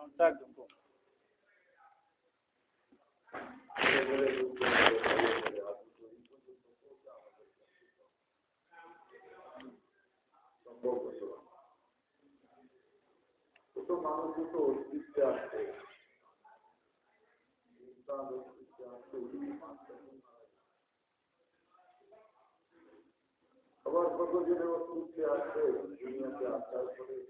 একদম অস্তিত্বে আসছে আবার কত দিনের অস্তিত্বে আসছে দুনিয়াতে আসার পরে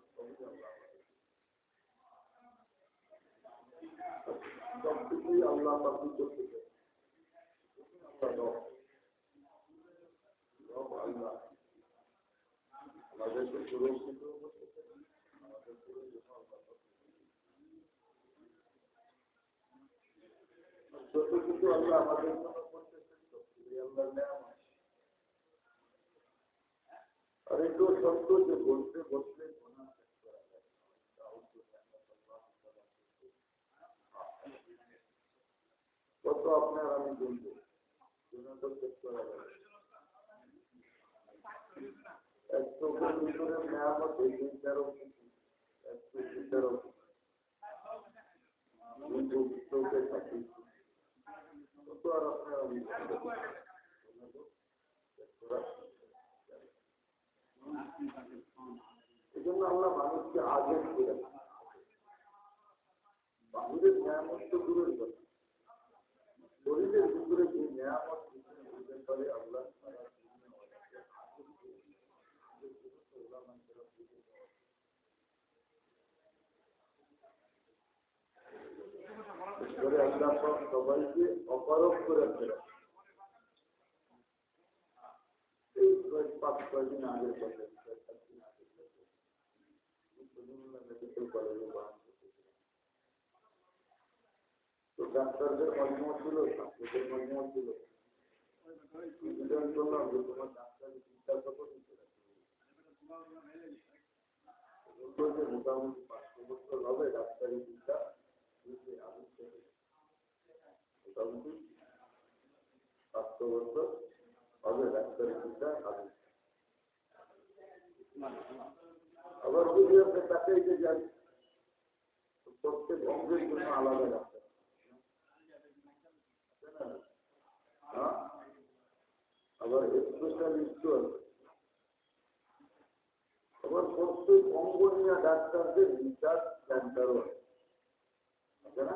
সবকিছুই আল্লাহ পাখি করতে আল্লাহ আল্লাহ আমাদেরকে সুরক্ষিত আমাদের যত কিছু আল্লাহ আমাদের জন্য করতেছেন সবকিছু আল্লাহ নেওয়া আর এটাও সত্য যে বলতে বসলে গোনা শেষ করা যায় কত আপনার আমি বলব? এক আমরা মানুষকে আগে করে। বাহিরের নিয়ামত তো দূরের কথা। শরীরের ভিতরে যে নিয়ামত বুঝতে পারে আল্লাহ সবাইকে অপারক করে ফেলে এই পাঁচ, ছয় দিন কথা ডাক্তারদের মজমা ছিল, ছাত্রদের ছিল। যে, তোমার মোটামুটি হবে ডাক্তারি মোটামুটি হবে আবার যদি আপনি তাকে যে প্রত্যেক অঙ্গের জন্য আলাদা ডাক্তার। আবার স্পেশালিস্ট আবার প্রত্যেক অঙ্গ নিয়ে ডাক্তারদের রিসার্চ সেন্টারও আছে। না?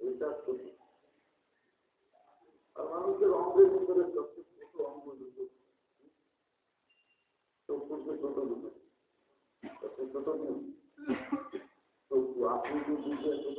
রিসার্চ করছে আর মানুষের অঙ্গের ভিতরে সবচেয়ে ছোট অঙ্গ দুটো। ছোট ছোট আকৃতি ছোট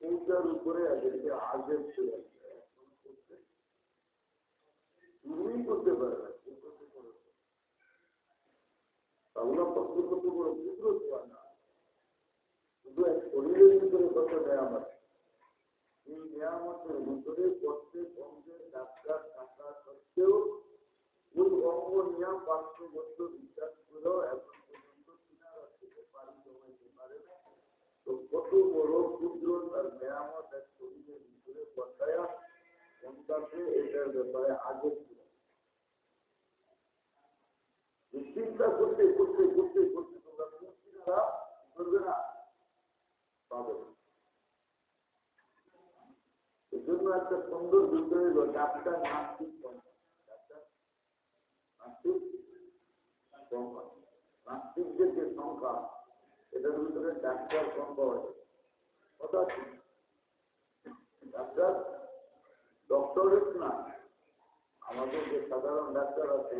এইটার উপরে এদেরকে আগের ছিল। শুধু এক শরীরের ভিতরে কত নেয়ামত এই নেয়ামতের ভিতরে প্রত্যেক সত্ত্বেও অঙ্গ নিয়ে পাঁচশো বছর বিশ্বাস করেও এখন পর্যন্ত কিনারা থেকে পারি জমাইতে পারে না সুন্দর ডাক্তার নাস্তিক নাস্তিক নাস্তিকদের যে সংখ্যা এটার ভিতরে ডাক্তার পাওয়া যায় আমাদের যে সাধারণ ডাক্তার আছে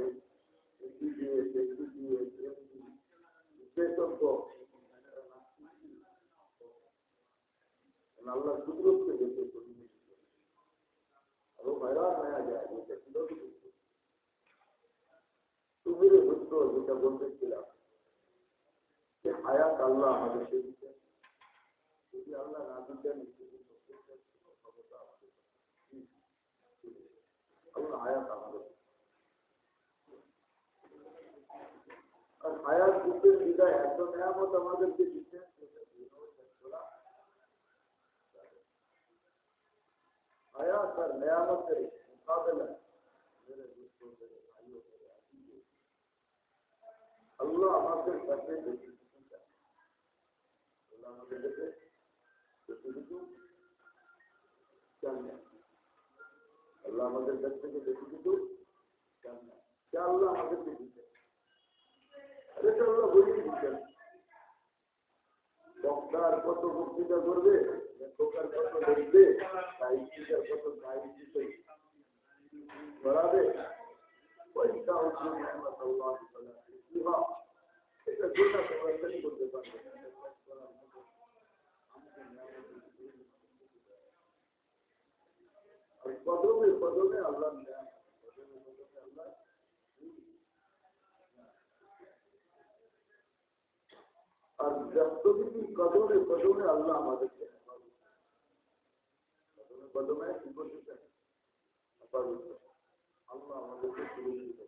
যেটা বলতেছিলাম যে হায়াত আল্লাহ আমাদেরকে দিচ্ছেন যদি আল্লাহ না দিতেন আল্লাহ হায়াত আমাদের আর হায়াত দিতেন বিদায় এত নেয়ামত আমাদেরকে দিচ্ছেন হায়াত আর নেয়ামতের মোকাবেলা মেরে দুঃখ মেরে ভাইও মেরে আসিয়ে আল্লাহ আমাদের কাছে বেশি কিছু কিছু চান না আল্লাহ আমাদের কাছ থেকে বেশি কিছু চান না। যা আল্লাহ আমাদেরকে দিচ্ছেন এটা আল্লাহ বলেই দিচ্ছেন বক্তার কত বক্তৃতা করবে, লেখকার কত লিখবে সাহিত্যিকার কত সাহিত্য করাবে পয়সা উঠবে, নিয়ামত আল্লাহ ইসলিমা এটা গোটা প্রবর্তনই করতে পারবে। আর কদমে কদমে আল্লাহ কদমে কদমে আল্লাহ আর ব্যস্তবিধি কদমে কদমে আল্লাহ আমাদেরকে কদমে কদমে কি করতেছেন আল্লাহ আমাদেরকে সুরক্ষিত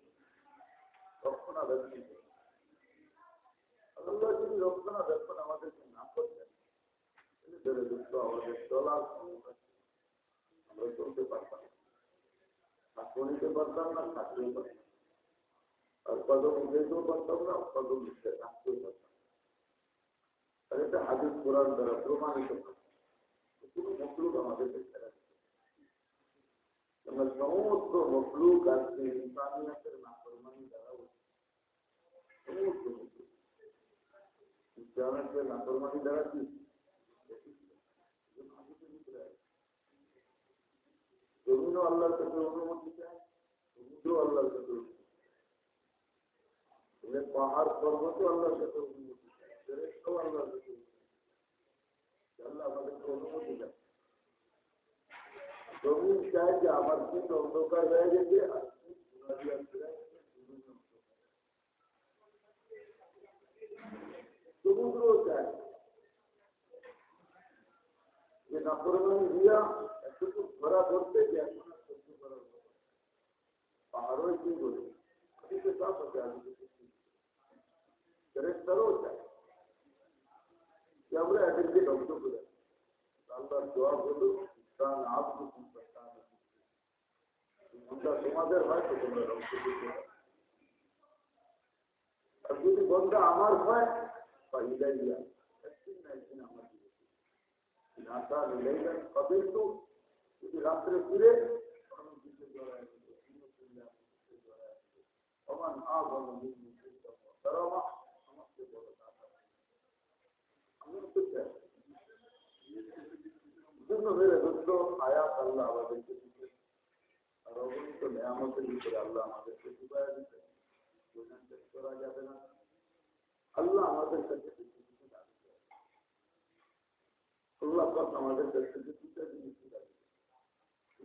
রক্ষণাবেক্ষণ আল্লাহ যদি রক্ষণাবেক্ষণ আমাদেরকে না করতেন ধরে দুঃখ আমাদের চলার আমরা চলতে পারতাম না। শুনিতে পারতাম না থাকতেও পারতাম আর কদম পারতাম না কদম থাকতেও পারতাম আর এটা হাদিস কোরআন দ্বারা প্রমাণিত কোনো মকলুক আমাদেরকে ছেড়া আমরা সমস্ত মকলুক আজকে ইসলামিয়াতের নাফরমানি দ্বারা সমস্ত মকলুক ইসলামের নাফরমানি দ্বারা কি? জমিনও আল্লাহর কাছে অনুমতি চায় সমুদ্র আল্লাহর কাছে অনুমতি পাহাড় পর্বতও আল্লাহর কাছে অনুমতি চায় আল্লাহর কাছে যে আমার দিন অন্ধকার হয়ে গেছে, আর সমুদ্রও চায় যে নাফরমানি দিয়া এতটুকু ধরা ধরতে যে এখন আর সহ্য করার কথা পাহাড়ও কি বলে কিন্তু তা হতে আমি ফেরেস্তারও চায় যে আমরা এদেরকে ধ্বংস করে আল্লাহর দোয়া হলো ইসলাম আপনি আমরা তোমাদের হয় তো তোমরা ধ্বংস করতে আর যদি বন্ধা আমার হয়, বা ইলাইয়া একদিন না একদিন আমার নাসা মিলাইলেন কবে তো যদি রাত্রে ফিরে তারা আমাকে বলো দোস্ত আয়াত আল্লাহ আমাদেরকে আল্লাহ আমাদেরকে না। আল্লাহ আমাদের আল্লাহ আমাদের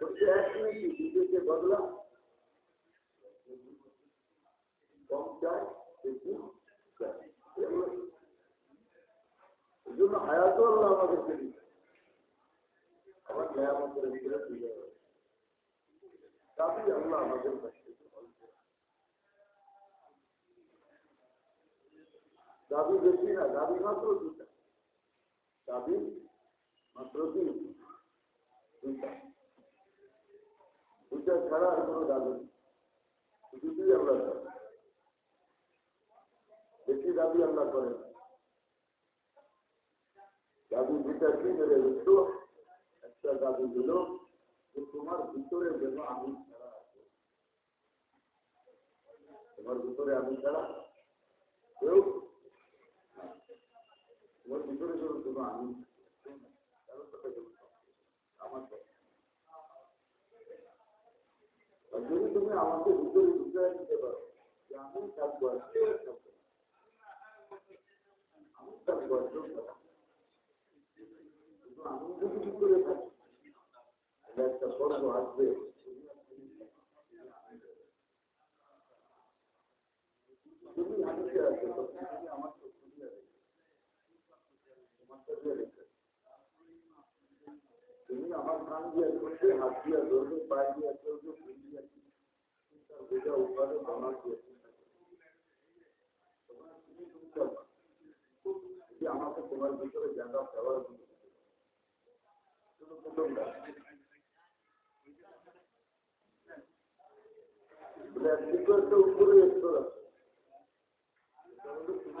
করতে এক মিনিট দিতে বদলা কম চায় বেশি চায় এই জন্য হায়াতও আল্লাহ আমাদেরকে দিচ্ছে আমার নেয়ামতের ভিতরে ফিরে তাতেই আল্লাহ আমাদের কাছ থেকে দাবি বেশি না দাবি মাত্র দুটা দাবি মাত্র কি দুটা ছাড়া আর কোনো দাবি দুটোই করে। বেশি দাবি আল্লাহ করে দাবি দুটা কি মেরে উঠল, একটা দাবি দিল যে তোমার ভিতরে যেন আমি ছাড়া আছে। তোমার ভিতরে আমি ছাড়া কেউ তোমার ভিতরে যেন কোনো আমি আমার কথা আর যদি তুমি আমাকে ভিতরে দিতে পারো যে আমি। আমি আমার আমার কান দিয়ে ধরবে, হাত দিয়ে ধরবে, পায়ে দিয়ে চলবে আমাকে তোমার ভিতরে জায়গা দেওয়ার জন্য শুধু প্রথমটা বলে একটু একটা উপরে একটু আছে এটা হলো তুমি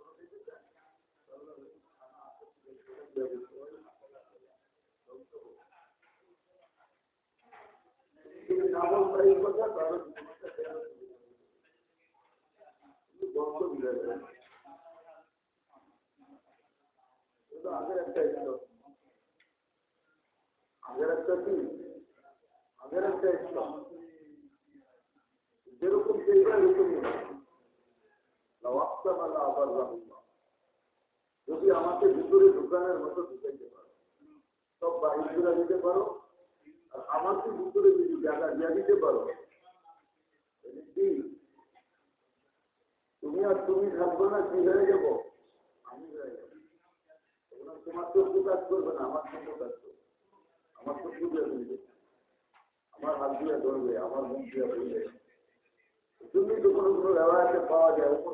আগের একটা ছিল আগের একটা কি আগের একটা ইসলাম যেরকম সেইটা এরকমই আবার যদি আমাকে ভিতরে দোকানের মতো ঢুকাইতে পারো। সব বাহির দিতে পারো। আর আমাকে ভিতরে যদি জায়গা দিয়ে দিতে পারো। কি? তুমি আর তুমি থাকব না, কি হয়ে যাব? আমি হয়ে যাব। তোমার চোখ কাজ করবে না, আমার চোখ কাজ করবে আমার তো পুজো দিবে আমার হাত দিয়ে ধরবে, আমার মুখ দিয়ে বলবে তুমি তো কোনো কোনো ব্যবহারকে পাওয়া যায় উপর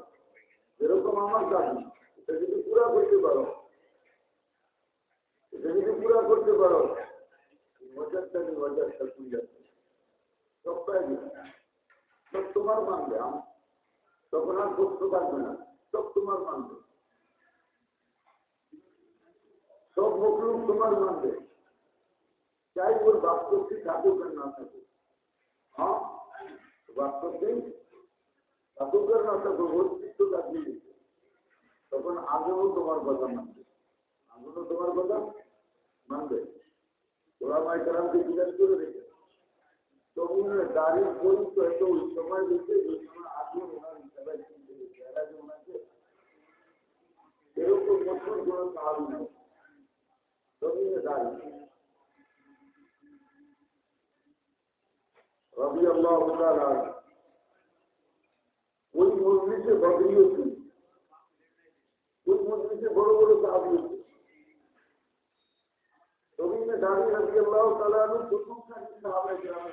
যেরকম আমার দাবি এটা যদি পুরা করতে পারো, এটা যদি পুরা করতে পারো, মজারটা নেই মজারটা তুই যাচ্ছে সব পাই সব তোমার মানবে, আম- তখন আর করতে পারবে না। সব তোমার মানবে। সব মকলুম তোমার মানবে। চাই ওর বাস্তবটি থাকুক আর না থাকুক। হ্যাঁ বাস্তবটি থাকুক আর না থাকুক ওর চিত্ত লাগিয়ে দিচ্ছে তখন আগেও তোমার কথা মানবে আগেও তোমার কথা মানবে ওরা মাই কালামকে জিজ্ঞাসা করে রেখে তখন গাড়ির বই তো এত ওই সময় দিচ্ছে যে সময় আগে ওনার সবাই চিনতে গেছে এরা যে ওনাকে এরকম বছর কোনো সাহাবি নেই জমিনে দাঁড়িয়ে রবি আল্লাহ ওই মসজিদে বদলিও ছিল ওই মসজিদে বড় বড় সাহাবি ছিল জমিনে দাঁড়িয়ে রবি আল্লাহ তালু প্রথম সাহাবে গ্রামে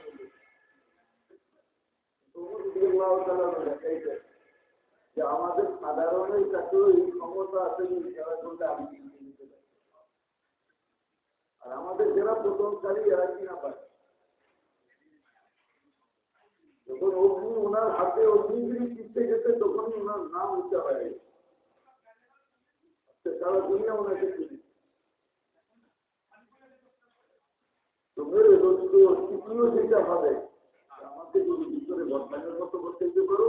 যে আমাদের সাধারণের কাছেও এই ক্ষমতা আছে পারি। আর আমাদের যারা প্রথমকারী এরা কিনা পায় যখন অগ্নি ওনার হাতে অগ্নিগিরি চিনতে গেছে, তখনই ওনার নাম উচ্চা হয়ে গেছে। সারা দুনিয়া ওনাকে আমাকে যদি ভিতরে বদলানোর মতো পারো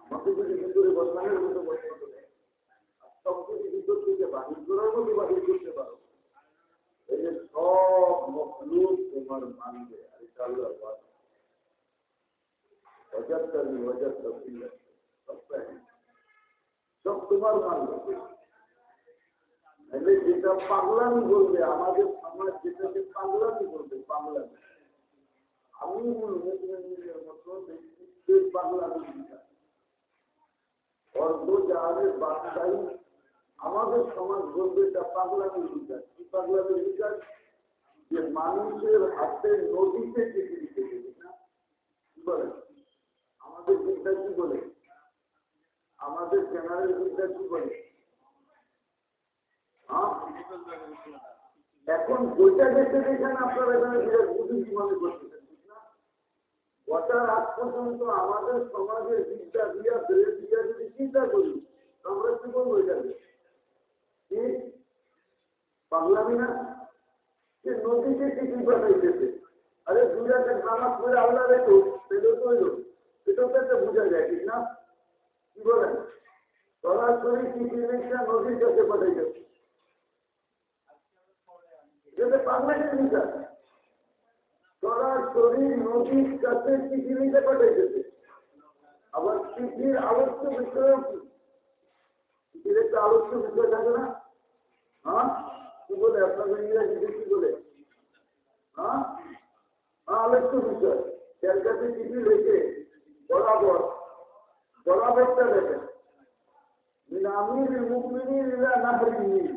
আমাকে যদি ভিতরে মতো করতে পারো সব ভিতর থেকে বাহির করার মতো বাহির করতে পারো এই যে সব তোমার মানবে। আর অজাত্তালি অজাত্তা সব তোমার মানবে যেটা পাগলামি বলবে, আমাদের সমাজ যেটাকে পাগলামি বলবে, পাগলামি। আমি মুসলিমের মতো পাগলামি বাদশাহী আমাদের সমাজ বলবে, এটা পাগলামি বিচার কি পাগলামি বিচার যে মানুষের হাতে নদীতে চিঠি দিতে দেবে না। কি আমাদের বিদ্যা কি বলে? আমাদের জেনারেল বিদ্যা কি বলে? এখন বইটা দেখতে দেখেন আপনারা এখানে বিরাট বুঝি মনে করতেছেন ওটার আগ পর্যন্ত আমাদের সমাজের বিদ্যা দিয়া বেড়ে দিয়া যদি চিন্তা করি, আমরা কি বলব এটাকে কি? না? সে নদীকে চিঠি পাঠাইতেছে। আরে দুইটাকে নামাজ পড়ে আল্লাহ রেখো সেটা তো সেটাও তো যায় না? কি বলেন? আবার চিঠির আলোচ্য বিষয় কি? চিঠির বিষয় থাকে না? হ্যাঁ? কি বলে? আপনাদের ইংরাজিতে কি বলে? হ্যাঁ? হ্যাঁ আলোচ্য বিষয়। যার কাছে চিঠি লিখে বরাবর বরাবরটা দেখেন। আমির মুকমিনীর নাহরিনীর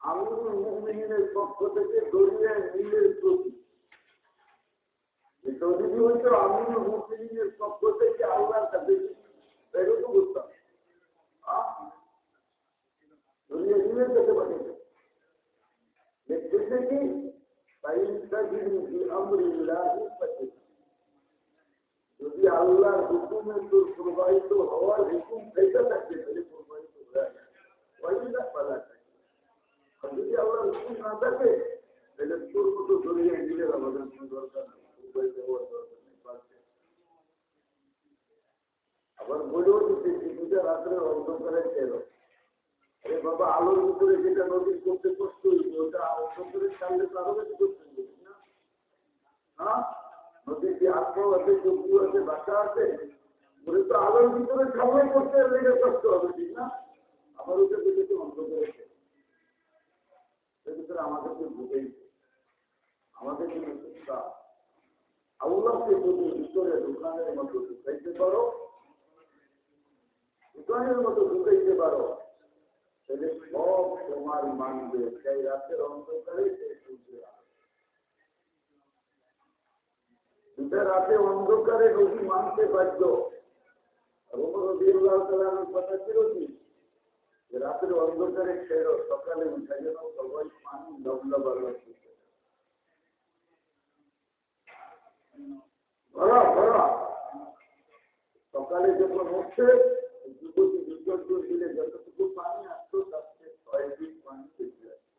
আমিরুল মুমিনের পক্ষ থেকে দরিয়ায় নীলের প্রতি দরিদি হচ্ছে আমিরুল মুমিনের পক্ষ থেকে আল্লাহর কাছে এরকম বুঝতাম দরিয়া নীলের দেখতেছে কি? যদি আল্লাহর হুকুমে তোর প্রবাহিত হওয়ার হুকুম থেকে থাকে, তাহলে প্রবাহিত হয়ে যায়। পালা যদি আল্লাহ হুকুম না থাকে, তাহলে তোর মতো ধরিয়ে দিলে আমাদের কোনো দরকার আবার বলেও দিচ্ছে পূজা রাত্রে অন্ধকারে খেল। আরে বাবা, আলোর ভিতরে যেটা নদী করতে কষ্ট হইবে ওটা অন্ধকারে ছাড়লে তো আরও বেশি করতে না? হ্যাঁ? নদীর যে আত্ম আছে চক্ষু আছে বাসা আছে, ওদের তো আলোর ভিতরে ছাড়লে করতে লেগে কষ্ট হবে, ঠিক না? আবার ওটা দেখে অন্ধকারে খেল ভিতরে আমাদেরকে বুঝেই আমাদের জন্য ভিতরে দোকানের মতো ঢুকাইতে পারো? দোকানের মতো ঢুকাইতে পারো? তাহলে সব তোমার মানবে। সেই রাতের অন্ধকারে সে সূর্যের দুটা রাতে অন্ধকারে নদী মানতে বাধ্য রবি আল্লাহ তালার কথা ছিল কি রাতের অন্ধকারে খেলো সকালে উঠে যেন সবাই পানি লবলা বাড়া ভরা ভরা সকালে যখন উঠছে যুবতী বিসর্জন দিলে যতটুকু পানি আসতো তার থেকে ছয় ফিট পানি বেশি আছে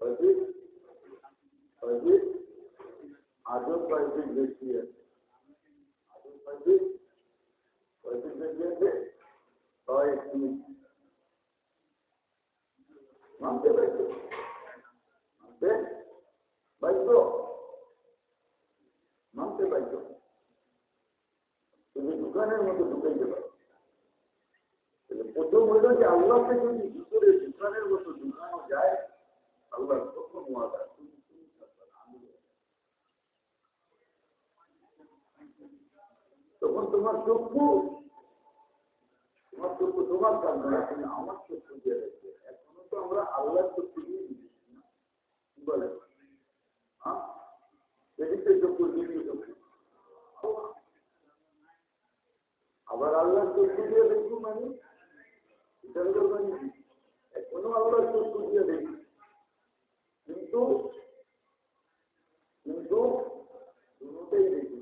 ছয় ফিট ছয় ফিট আজও ছয় বেশি আছে ফিট ছয় ফিট বেশি আছে? ছয় মানতে পারছ? মানতে? মানতে তুমি দোকানের মতো ঢুকাইতে পারো। প্রথম যে আল্লাহকে যদি ভিতরে দোকানের মতো ঢুকানো যায় আল্লাহ প্রথম ওয়াদা। তখন তোমার চক্ষু তোমার চক্ষু তোমার কাজ না তুমি আমার চক্ষু দিয়ে রেখে এখনও তো আমরা আল্লাহর চক্ষু দিয়ে দিচ্ছি না। কি বলে? হ্যাঁ চক্ষু দিদি চক্ষু। আবার আল্লাহর চক্ষু দিয়ে দেখব মানে? মানে এক কোনো আল্লাহ চক্ষু দিয়ে দেখি। কিন্তু কিন্তু দেখি।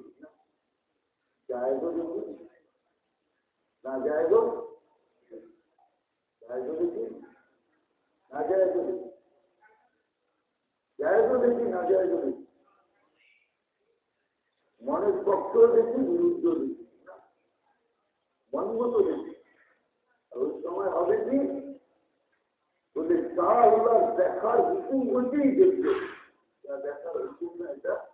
দেখি দেখি না মনের পক্ষ দেখি বিরুদ্ধ দেখি দেখি সময় হবে কি? বলে দেখার হুকুম বলতেই দেখবে। যা দেখার হুকুম না, এটা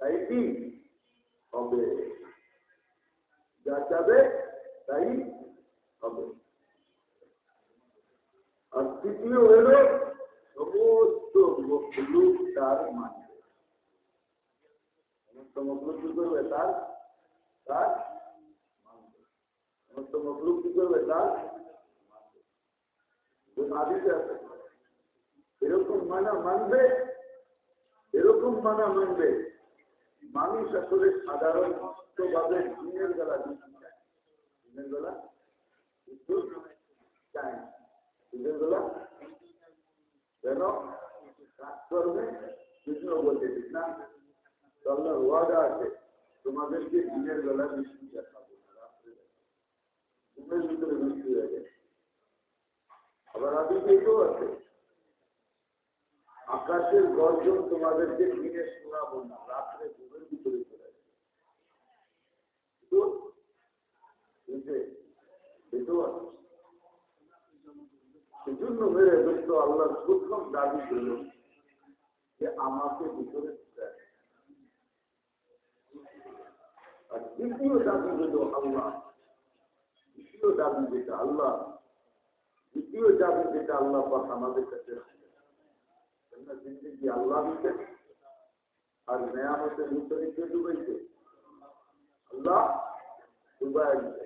তাই কি হবে যা যাবে তাই হবে আর তৃতীয় হইল সমস্ত লোক তার মানবে সমস্ত মকলুক কি করবে তার তার মানবে সমস্ত মকলুক কি করবে তার আদিতে আছে এরকম মানা মানবে এরকম মানা মানবে মানুষ আসলে সাধারণত ভাবে দিনের বেলা দিনের বেলা বিদ্যুৎ চায় দিনের আছে, তোমাদেরকে দিনের বেলা বৃষ্টি দেখাবো। ঘুমের ভিতরে বৃষ্টি আবার এটাও আছে। আকাশের গর্জন তোমাদেরকে দিনে শোনাবো না, রাত্রে ঘুমের ভিতরে চলে যায় আছে সেজন্য মেরে প্রথম দাবি ছিল যে আমাকে ভিতরে আর দ্বিতীয় দাবি হল আল্লাহ। দ্বিতীয় দাবি যেটা আল্লাহ দ্বিতীয় দাবি যেটা আল্লাহ আমাদের কাছে আল্লাহ দিতে আর ভিতরে কে ডুবাইছে? আল্লাহ ডুবাই দিতে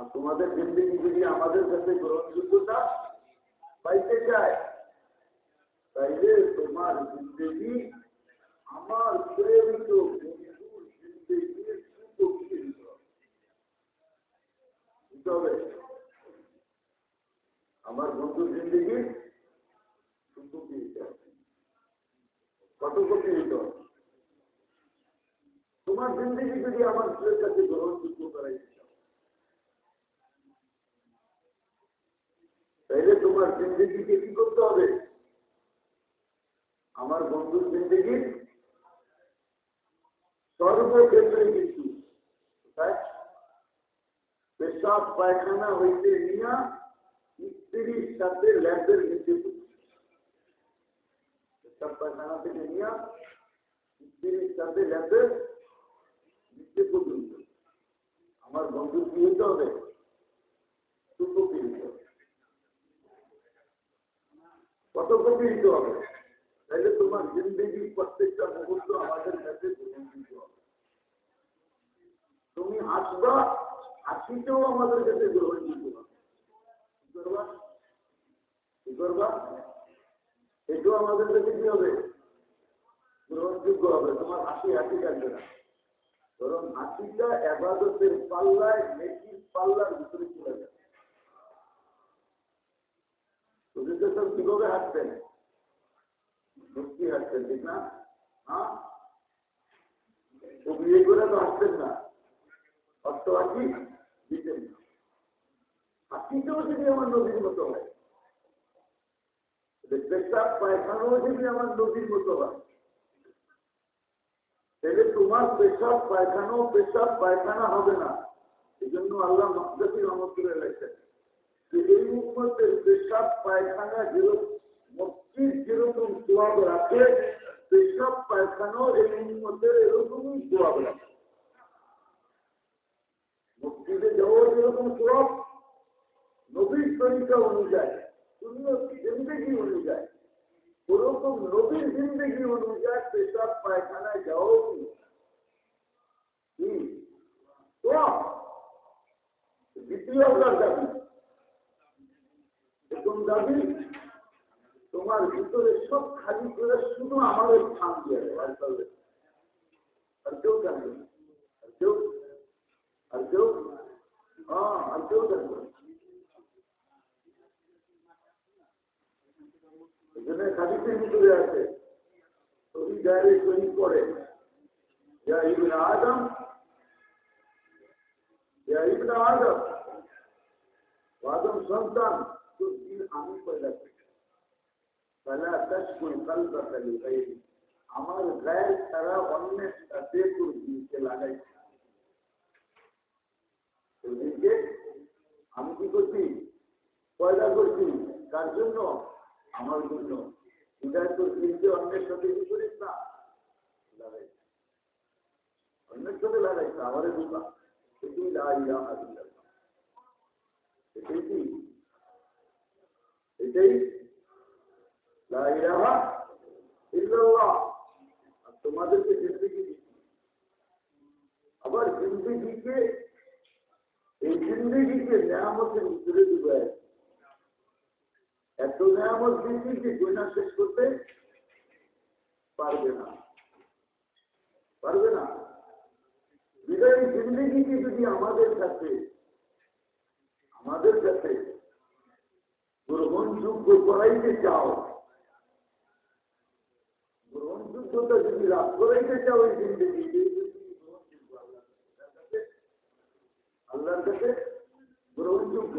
আর তোমাদের জিন্দগি যদি আমাদের কাছে গ্রহণযোগ্যতা পাইতে চায়, তাইলে তোমার জিন্দগি আমার প্রেমিত আমার বন্ধুর জিন্দগি কত তোমার জিন্দগি যদি আমার ছেলের কাছে গ্রহণযোগ্য করাইতে তাইলে তোমার জিন্দগিকে কি করতে হবে? আমার বন্ধুর জিন্দগি? সর্বক্ষেত্রে কিন্তু পেশাব পায়খানা হইতে নিয়া স্ত্রীর সাথে ল্যাবের নিচে পেশাব পায়খানা থেকে নিয়া স্ত্রীর সাথে ল্যাবের নিচে পর্যন্ত আমার বন্ধুর কি হতে হবে? সুপকি দিতে হবে। হবে। তাহলে তোমার জিন্দগির প্রত্যেকটা মুহূর্ত আমাদের কাছে তুমি আমাদের কাছে হবে। কি এটাও আমাদের কাছে কি হবে? গ্রহণযোগ্য হবে। তোমার হাসি হাসি থাকবে না। বরং হাসিটা এবাদতের পাল্লায়, নেকির পাল্লার ভিতরে চলে যাবে। কীভাবে হাসতেন সত্যি হাসতেন ঠিক না? হ্যাঁ? পেশাব পায়খানাও যদি আমার মতো তোমার পেশাব পায়খানাও পেশাব পায়খানা হবে না। এই জন্য আল্লাহ মহাজাতির রহমতুল্লাহ লেখেন যে এই মুহূর্তের পেশাব পায়খানা যেরকম মসজিদ যেরকম সোয়াব রাখে পেশাব পায়খানাও এই মুহূর্তের এরকমই সোয়াব রাখে। মসজিদে যাওয়া যেরকম সোয়াব নবীর তরিকা অনুযায়ী সুন্নতি জিন্দগি অনুযায়ী, ওরকম নবীর জিন্দগি অনুযায়ী পেশাব দ্বিতীয় আপনার দাবি প্রথম দাবি তোমার ভিতরে সব খালি করে শুধু আমাদের স্থান দিয়ে দেবে, আর কেউ জানবে আর কেউ আর কেউ? হ্যাঁ আর কেউ জানবে আছে যা আদম সন্তান। আমি আমার গায়ের তারা আমি কি করছি পয়দা করছি তার জন্য আমার জন্য অন্যের সাথে কি করিস না লাগাইছে অন্যের সাথে লাগাইছে আমাদের কি এটাই তোমাদেরকে আবার এই নিয়ামতের উত্তরে এত নিয়ামত দিচ্ছি যে শেষ করতে পারবে না। পারবে না। বিদায় জিন্দগিকে যদি আমাদের কাছে আমাদের কাছে গ্রহণযোগ্য করাইতে চাও। গ্রহণযোগ্যতা যদি লাভ করাইতে চাও এই জিন্দগি আল্লাহর কাছে গ্রহণযোগ্য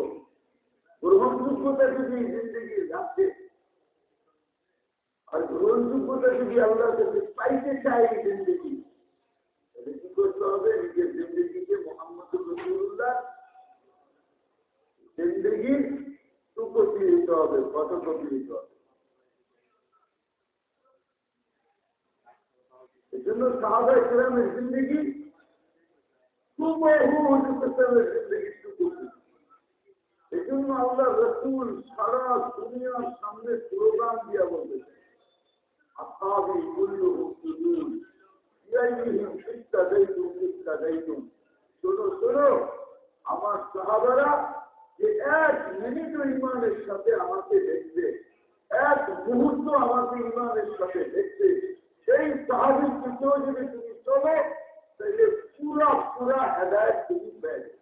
গ্রহণযোগ্যতা যদি এই জিন্দগি রাখতে আর গ্রহণযোগ্যতা যদি আল্লাহর কাছে পাইতে চায় এই জিন্দগি, তাহলে কি করতে হবে? নিজের জিন্দগিকে মোহাম্মদ রসুল্লাহ জিন্দগির দিতে হবে, কত কপি দিতে হবে? এই সাহাবা ইসলামের জিন্দগি এই জন্য আল্লাহ রসুল সারা দুনিয়ার সামনে স্লোগান দিয়া বলতেছে আমার সাহাবারা এক মিনিট ইমানের সাথে আমাকে দেখবে, এক মুহূর্ত আমাকে ইমানের সাথে দেখবে। সেই যদি তুমি চলো, তাহলে হেদায়ত তুমি পেয়ে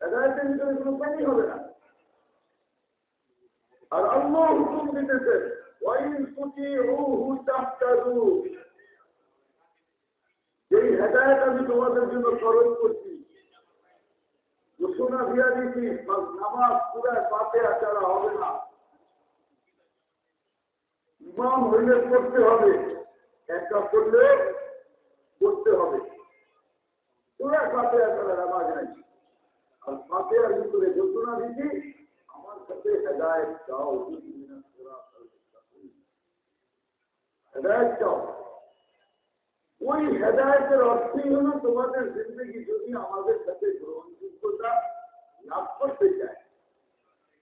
হেদায়তের ভিতরে কোনো পানি হবে না। আর আল্লাহ হুকুম যেই হেদায়ত আমি তোমাদের জন্য খরচ করছি ঘোষণা দিয়া দিচ্ছি নামাজ পুরায় পাতে আচারা হবে না। ইমাম হইলে করতে হবে, একটা করলে করতে হবে। পুরা পাতে আচারা নামাজ নাই। আর পাতে আর ভিতরে ঘোষণা দিচ্ছি আমার সাথে হেদায়ত চাও। হেদায়ত চাও। ওই হেদায়তের অর্থই হল তোমাদের জিন্দগি যদি আমাদের কাছে গ্রহণযোগ্যতা লাভ করতে চায়,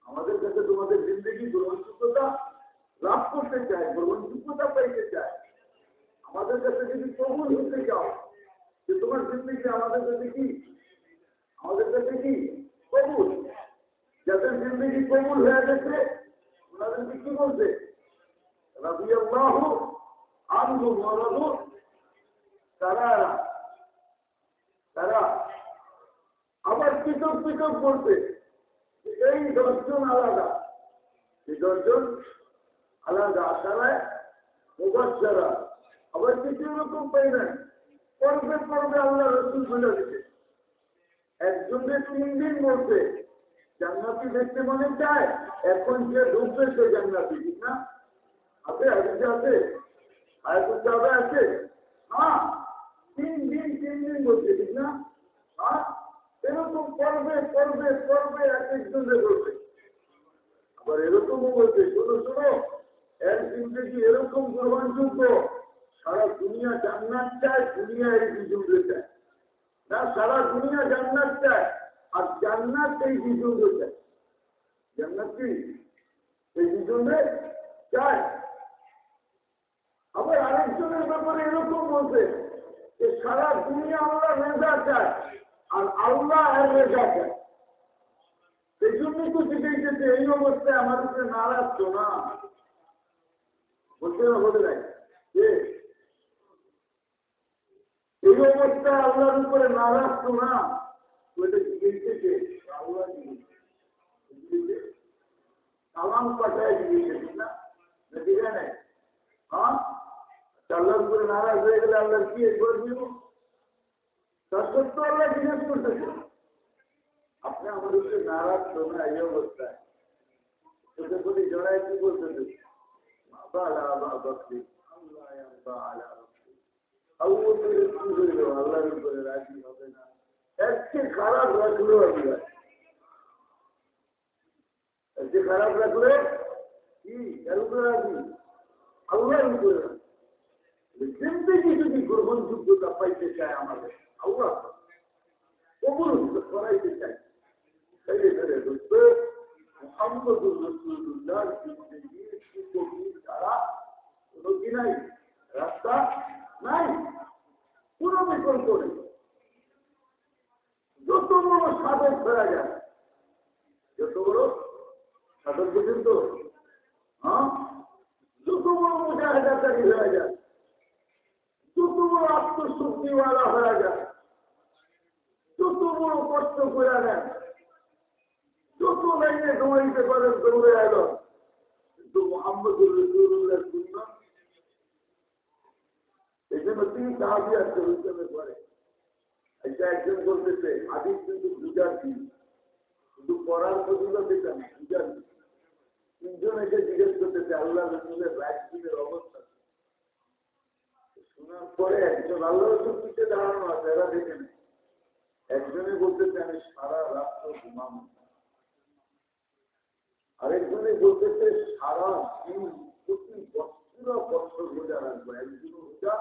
আমাদের কাছে তোমাদের জিন্দগি গ্রহণযোগ্যতা লাভ করতে চায়, গ্রহণযোগ্যতা পাইতে চায়, আমাদের কাছে যদি কবুল হতে চাও যে তোমার জিন্দগি আমাদের কাছে কি? আমাদের কাছে কি? কবুল। যাদের জিন্দগি কবুল হয়ে গেছে, ওনাদেরকে কি বলছে রাবি আল্লাহ আনন্দ মরাদু তারা তারা আবার পৃথক পৃথক বলতে এই দশজন আলাদা। এই দশজন আলাদা আসারায় মুবাসারা আবার কিছু রকম পাই নাই পর্বে পর্বে আল্লাহ রসুল বলে দিচ্ছে একজনকে তিন দিন বলছে জান্নাতি দেখতে মনে চায়, এখন যে ঢুকবে সে জান্নাতি, ঠিক না? আছে আজকে আছে? আয়াতুল আছে? হ্যাঁ। তিন দিন তিন দিন বলছে, ঠিক না? এরকম পর্বে পর্বে পর্বে এক একজনে বলছে। আবার এরকমও বলছে, শোনো শোনো এর জিন্দগি এরকম গ্রহণযোগ্য সারা দুনিয়া জান্নাত চায়, দুনিয়া এই দুজনকে চায়। না, সারা দুনিয়া জান্নাত চায়, আর জান্নাত এই দুজনকে চায়। জান্নাত কি? এই দুজনে চায়। আবার আরেকজনের ব্যাপারে এরকম বলছে যে সারা দুনিয়া আমরা রেজা চায় আর আল্লাহ আর রেজা চায় সেই জন্যই তো জিজ্ঞেস এই অবস্থায় উপরে নারাজ তো না। বলতে না বলে নাই যে এই অবস্থায় আল্লাহর উপরে নারাজ তো না, ওইটা জিজ্ঞেসে সালাম পাঠায় জিজ্ঞেসে ঠিক না ঠিক না হ্যাঁ আল্লাহর উপরে নারাজ হয়ে গেলে আল্লাহর কি একবার দিব তার সত্ত্বেও আল্লাহ জিজ্ঞেস করতেছে আপনি আমার উপরে নারাজ তো না এই অবস্থায় চোখে প্রতি জড়ায় কি বলতেছে আল্লাহর উপরে রাজি হবে না একটি খারাপ রাখল আল্লাহ একটি খারাপ রাখলে কি এর উপরে রাজি আল্লাহর উপরে জিন্দগি যদি গ্রহণযোগ্যতা পাইতে চায় আমাদের, আল্লাহ কবুল করাইতে চাই ধরে? কি নাই? রাস্তা নাই? কোন যত বড় সাধক ফেরা যায়, যত বড় সাধক পর্যন্ত হ্যাঁ? যত বড় মুজাহেদাকারী হয়ে যায় বড় আত্মশক্তিওয়ালা হয়ে যায় যত বড় কষ্ট করে নেন যত লাইনে দৌড়াইতে পারেন, দৌড়ে এল। কিন্তু মোহাম্মদুর এই তিনি সাহাবি আসছে হুসেনের পরে। এটা একজন বলতেছে আদি কিন্তু বুঝার কি? শুধু পড়ার ফজিলত এটা বুঝার কি? তিনজন এসে জিজ্ঞেস করতেছে, আল্লাহ রসুলের রাজনীতির অবস্থা? একজন বলতেছে, আমি সারা রাত্র ঘুমাম আরেকজনে বলতেছে, সারা দিন প্রতি বছর বছর রোজা রাখব একজন রোজা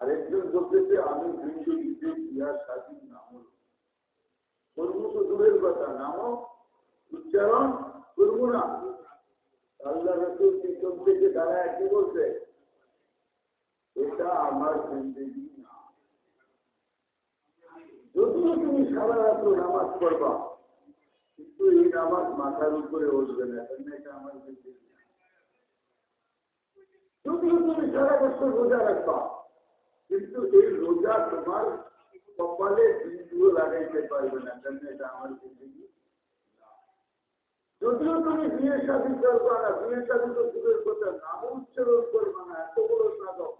আরেকজন বলতেছে, আমি জিন্দগিতে বিয়া শাদী নামল করব তো দূরের কথা নামও উচ্চারণ করব না। আল্লাহ রসুল পিছন থেকে দাঁড়ায় কি বলছে? এটা আমার জিন্দগি যদিও তুমি সারা রাত্র নামাজ পড়বা, কিন্তু এই নামাজ মাথার উপরে উঠবে না না। যদিও তুমি সারা বছর রোজা রাখবা, কিন্তু এই রোজা তোমার কপালে বিন্দুও লাগাইতে পারবে না কেন এটা আমার জিন্দগি যদিও তুমি বিয়ে শাদী করবা না বিয়ে শাদী তো দূরের কথা নাম উচ্চারণ করবা না এত বড় সাধক।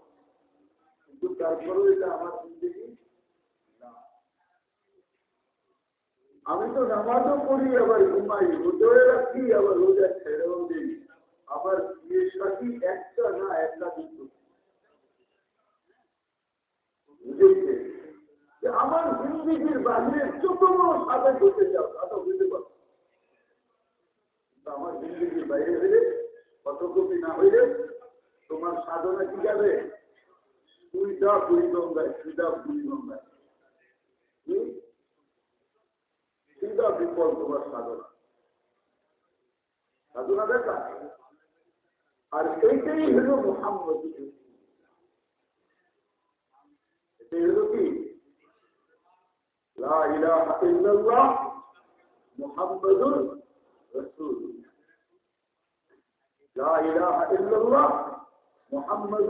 কিন্তু তারপরেও এটা আমার জিন্দগি আমি তো নামাজও পড়ি, আবার ঘুমাই রোজে রাখি, আবার রোজা ছেড়েও দিই। আবার বিয়ে শাদী একটা না, একটা কিন্তু বুঝেছে যে আমার জিন্দগির বাহিরে যত বড় সাধক হতে যাও সাধক হতে পারো। আমার জিন্দগির বাইরে হইলে ফটোকপি না হইলে তোমার সাধনা কি যাবে? দুইটা দুই গঙ্গায় দুইটা দুই গঙ্গায়। বিফল তোমার সাধনা। সাধনা দেখা? আর এইটাই হলো মোহাম্মদ এটাই হলো কি? লা ইলাহা ইল্লাল্লাহ رسول. لا إله إلا الله محمد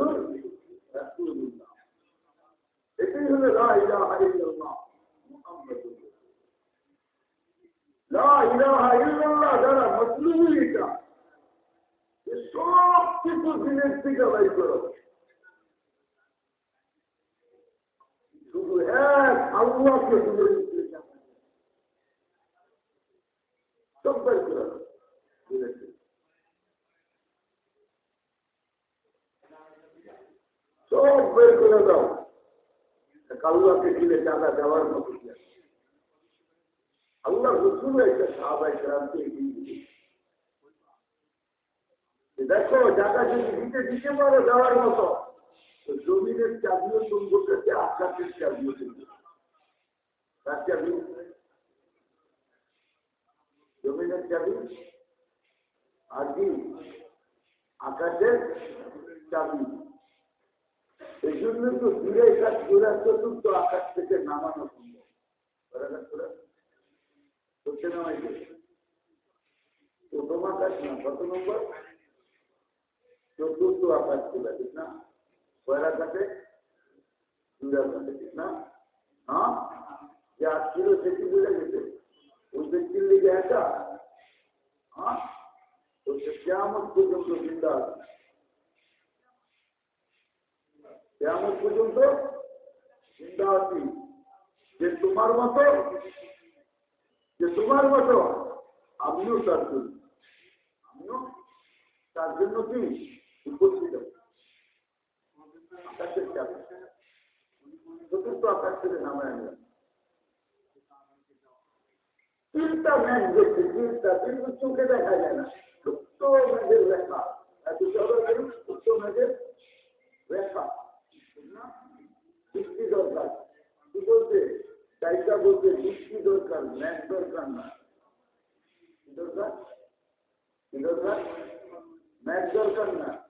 দিলে টাকা দেওয়ার মতো আল্লাহ রসুল একটা সাহাবাই দিয়েছে। দেখো, টাকা যদি দিতে দিতে পারো দেওয়ার মতো জমিনের চাবিও সুন্দর কাছে আকাশের চাবিও সুন্দর তার চাবি? জমিনের চাবি? আর কি? আকাশের চাবি। এই জন্য তো দূরে কাজ করে চতুর্থ আকাশ থেকে নামানো সম্ভব। কত নম্বর? চতুর্থ আকাশ ছিল ঠিক না? কয়রা কাটে দুরা কাটে ঠিক না? হ্যাঁ? গেছে? ওই ব্যক্তির লিগে একা? হ্যাঁ? কেমন পর্যন্ত চিন্তা আছে। কেমন পর্যন্ত চিন্তা আছি। যে তোমার মতো, যে তোমার মতো, আমিও তার জন্য, আমিও তার জন্য কি উপস্থিত আকাশের চতুর্থ আকাশ থেকে নামায় আনলাম তিনটা ম্যাচ দেখছি কিন্তু চোখে দেখা যায় না। ছোট্ট ম্যাচের রেখা। এত চলো ছোট্ট ম্যাচের রেখা। বৃষ্টি দরকার। কি বলছে? চাইটা বলছে বৃষ্টি দরকার ম্যাচ দরকার না। দরকার? কি দরকার? ম্যাচ দরকার না।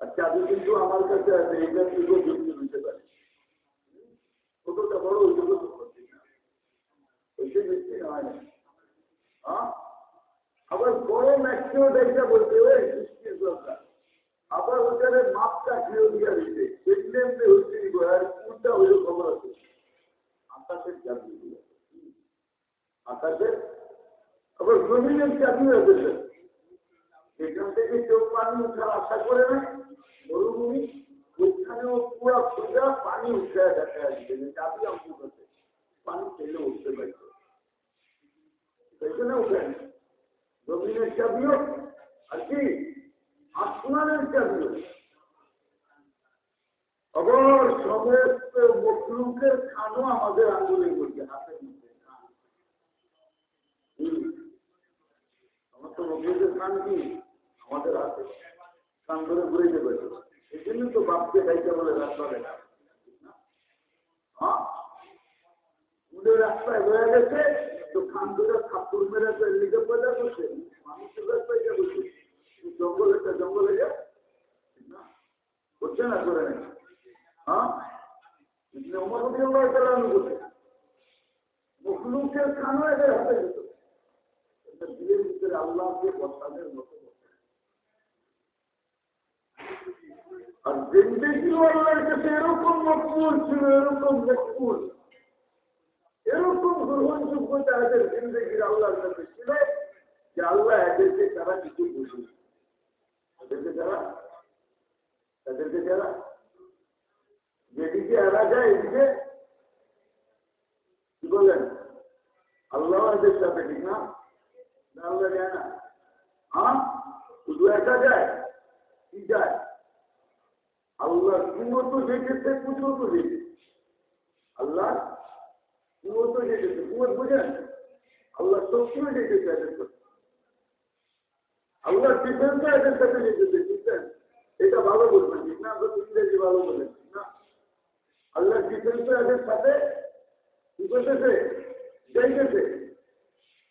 আর চাবি কিন্তু আমার কাছে আছে, এটা থেকেও যুক্তি দিতে পারে? ছোটটা বড় বৃষ্টি না? হ্যাঁ আবার বড় ম্যাচকেও দেখা বলতে ওই দরকার। আবার ওখানে মাপটা খেয়েও দিয়ে দিতে। সেগুলো এমনি হচ্ছে আর কোনটা হইল খবর আছে। আকাশের চাবি আকাশের? আবার জমিনের চাবি আছে এখান থেকে কেউ পানি উঠার আশা করে না। মরুভূমি, ওইখানেও পুরো সোজা পানি উঠে দেখা যাচ্ছে। চাবি অঙ্ক করছে পানি ফেলে উঠতে পারছে। এখানে উঠে জমিনের চাবিও আর কি? আসমানের চাবিও আবার সমস্ত আমাদের করছে হাতের মধ্যে খান কি? আমাদের হাতে। জন্য তো বাপকে বলে হ্যাঁ? রাস্তায় হয়ে গেছে, তো খান ধরে ঠাকুর মেরে লিখে পয়দা করছে মানুষের বলছে জঙ্গল একটা জঙ্গলে যা। করছে না করে হ্যাঁ? এদের এরকম মকবুল ছিল, এরকম মকবুল। এরকম গ্রহণযোগ্য তাদের জিন্দিগির আল্লাহর কাছে ছিল যে আল্লাহ এদেরকে তারা কিছু বুঝি তাদেরকে যারা তাদেরকে যারা যেদিকে এরা যায় এদিকে কি বললেন আল্লাহ এদের সাথে ঠিক না না আল্লাহ যায় না হ্যাঁ শুধু একা যায় কি যায় আল্লাহ কুমতো যেতেছে কুদরত যেতে আল্লাহ কুমতো যেতেছে কুমত বুঝেন আল্লাহ সবসময় যেতেছে এদের সাথে আল্লাহ ডিফেন্সে এদের সাথে যেতেছে ডিফেন্স এটা ভালো বলবেন, ঠিক না? আমরা ইংরেজি ভালো বলেন, ঠিক না? আল্লাহ ডিফেন্সে এদের সাথে, কি করতেছে? যাইতেছে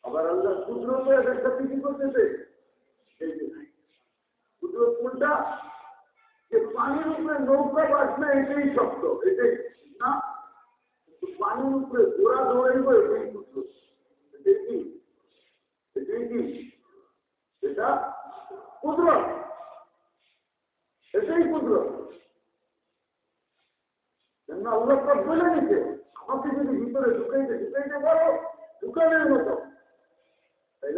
আবার আল্লাহ কুদরত এদের সাথে কি করতেছে? কুদরত কোনটা? যে পানির উপরে নৌকা বাসবে এটাই শক্ত, এটাই না? পানির উপরে ঘোড়া দৌড়াইব, এটাই সূত্র এটাই কি? এটাই কি? এটা কুদরত। এটাই কুদরত। বলে আমাকে যদি ভিতরে ঢুকাইতে ঢুকাইতে পারো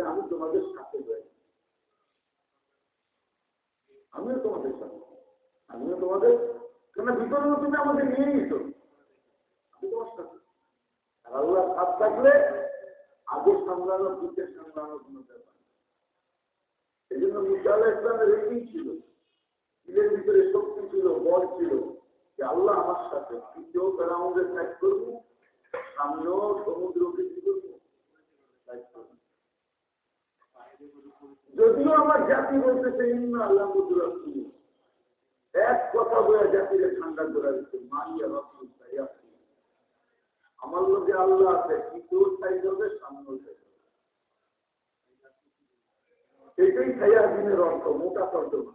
আমি তোমাদের সাথে যাই আমিও তোমাদের সাথে। আমিও তোমাদের কেন ভিতরে তুমি আমাকে নিয়ে নিছো আমি তোমার আর আল্লাহ হাত থাকলে আগে সামলানো পিঠে সামলানো কোনো ব্যাপার। এই জন্য ইসলামের ভিতরে শক্তি ছিল, বল ছিল যে আল্লাহ আমার সাথে সাইড করব যদিও আমার জাতি বলতেছে, ইন্না আল্লাহ এক কথা বলে জাতিরে ঠান্ডা করে দিচ্ছে, মারিয়া আমার লোকে আল্লাহ আছে কিন্তু চাই যাবে সামনে এটাই খাইয়া দিনের অর্থ মোটা তর্জমা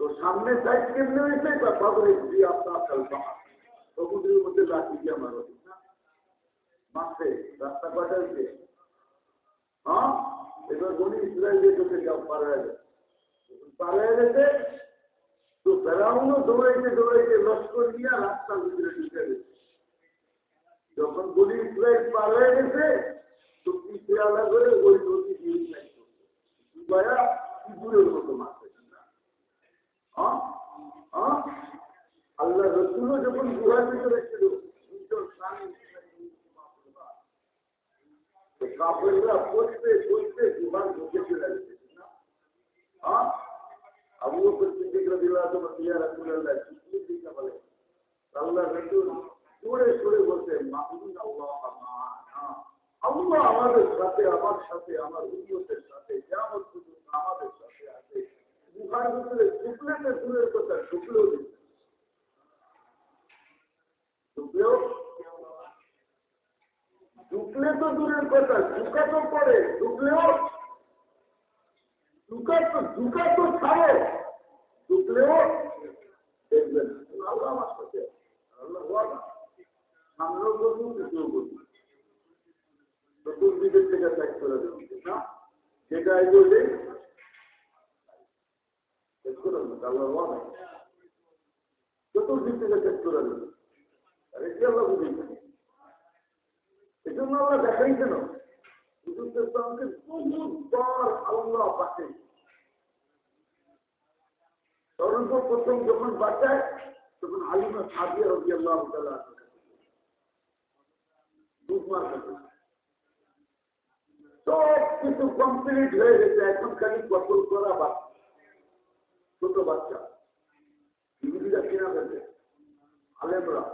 তো সামনে সাইড কেমনে হয়েছে? বা পাবলিক দিয়ে আপনার কালবা সমুদ্রের মধ্যে লাঠি দিয়ে আমার মাসে রাস্তা কটা হ্যাঁ? এবার বলি ইসরায়েল দিয়ে তোকে যাও পার গেছে, তো ফেরাউনও দৌড়াইতে দৌড়াইতে লস্কর নিয়ে রাস্তার ভিতরে ঢুকে গেছে। যখন বলি, ইসরায়েল পার হয়ে গেছে তো পিছিয়ে আলাদা করে ওই নদী দিয়ে নাই দয়া ইঁদুরের মতো মারছে হ্যাঁ হ্যাঁ আল্লাহ রসুলও যখন গুহার ভিতরে ছিল দুজন স্বামী কাপড়রা পড়তে পড়তে জীবন ঢুকে চলে গেছে না হ্যাঁ আবু বকর সিদ্দিক রাদিয়াল্লাহু তাআলা ইয়া রাসূলুল্লাহ কি দিকে বলে আল্লাহ রাসূল জোরে জোরে বলতে মাহমুদ আল্লাহ মা'ানা আল্লাহ আমাদের সাথে, আমার সাথে, আমার উম্মতের সাথে যেমন শুধু আমাদের সাথে আছে। বুখার ভিতরে ঢুকলে তো দূরের কথা ঢুকলেও দিচ্ছে ঢুকলেও ঢুকলে তো দূরের কথা ঢুকা তো পরে ঢুকলেও ঢুকা তো ঢুকা তো ছাড়ো ঢুকলেও দেখবেন আল্লাহ আমার সাথে আল্লাহ ওয়াদা সামনেও করব পিছনেও করব চতুর্দিকের থেকে ত্যাগ করে দেবো ওয়াদা চতুর্দিক থেকে শেষ করে দেবো। আর আমরা দেখাই কেন? ইসলামকে বহুবার আল্লাহ পাশে সর্বপ্রথম যখন বাঁচায়, তখন আলিমা সাদিয়া রবি আল্লাহ দুধমার কাছে। সব কিছু কমপ্লিট হয়ে গেছে। এখন খালি কতল করা বাচ্চা ছোট বাচ্চা। ইহুদিরা কিনা গেছে আলেমরা।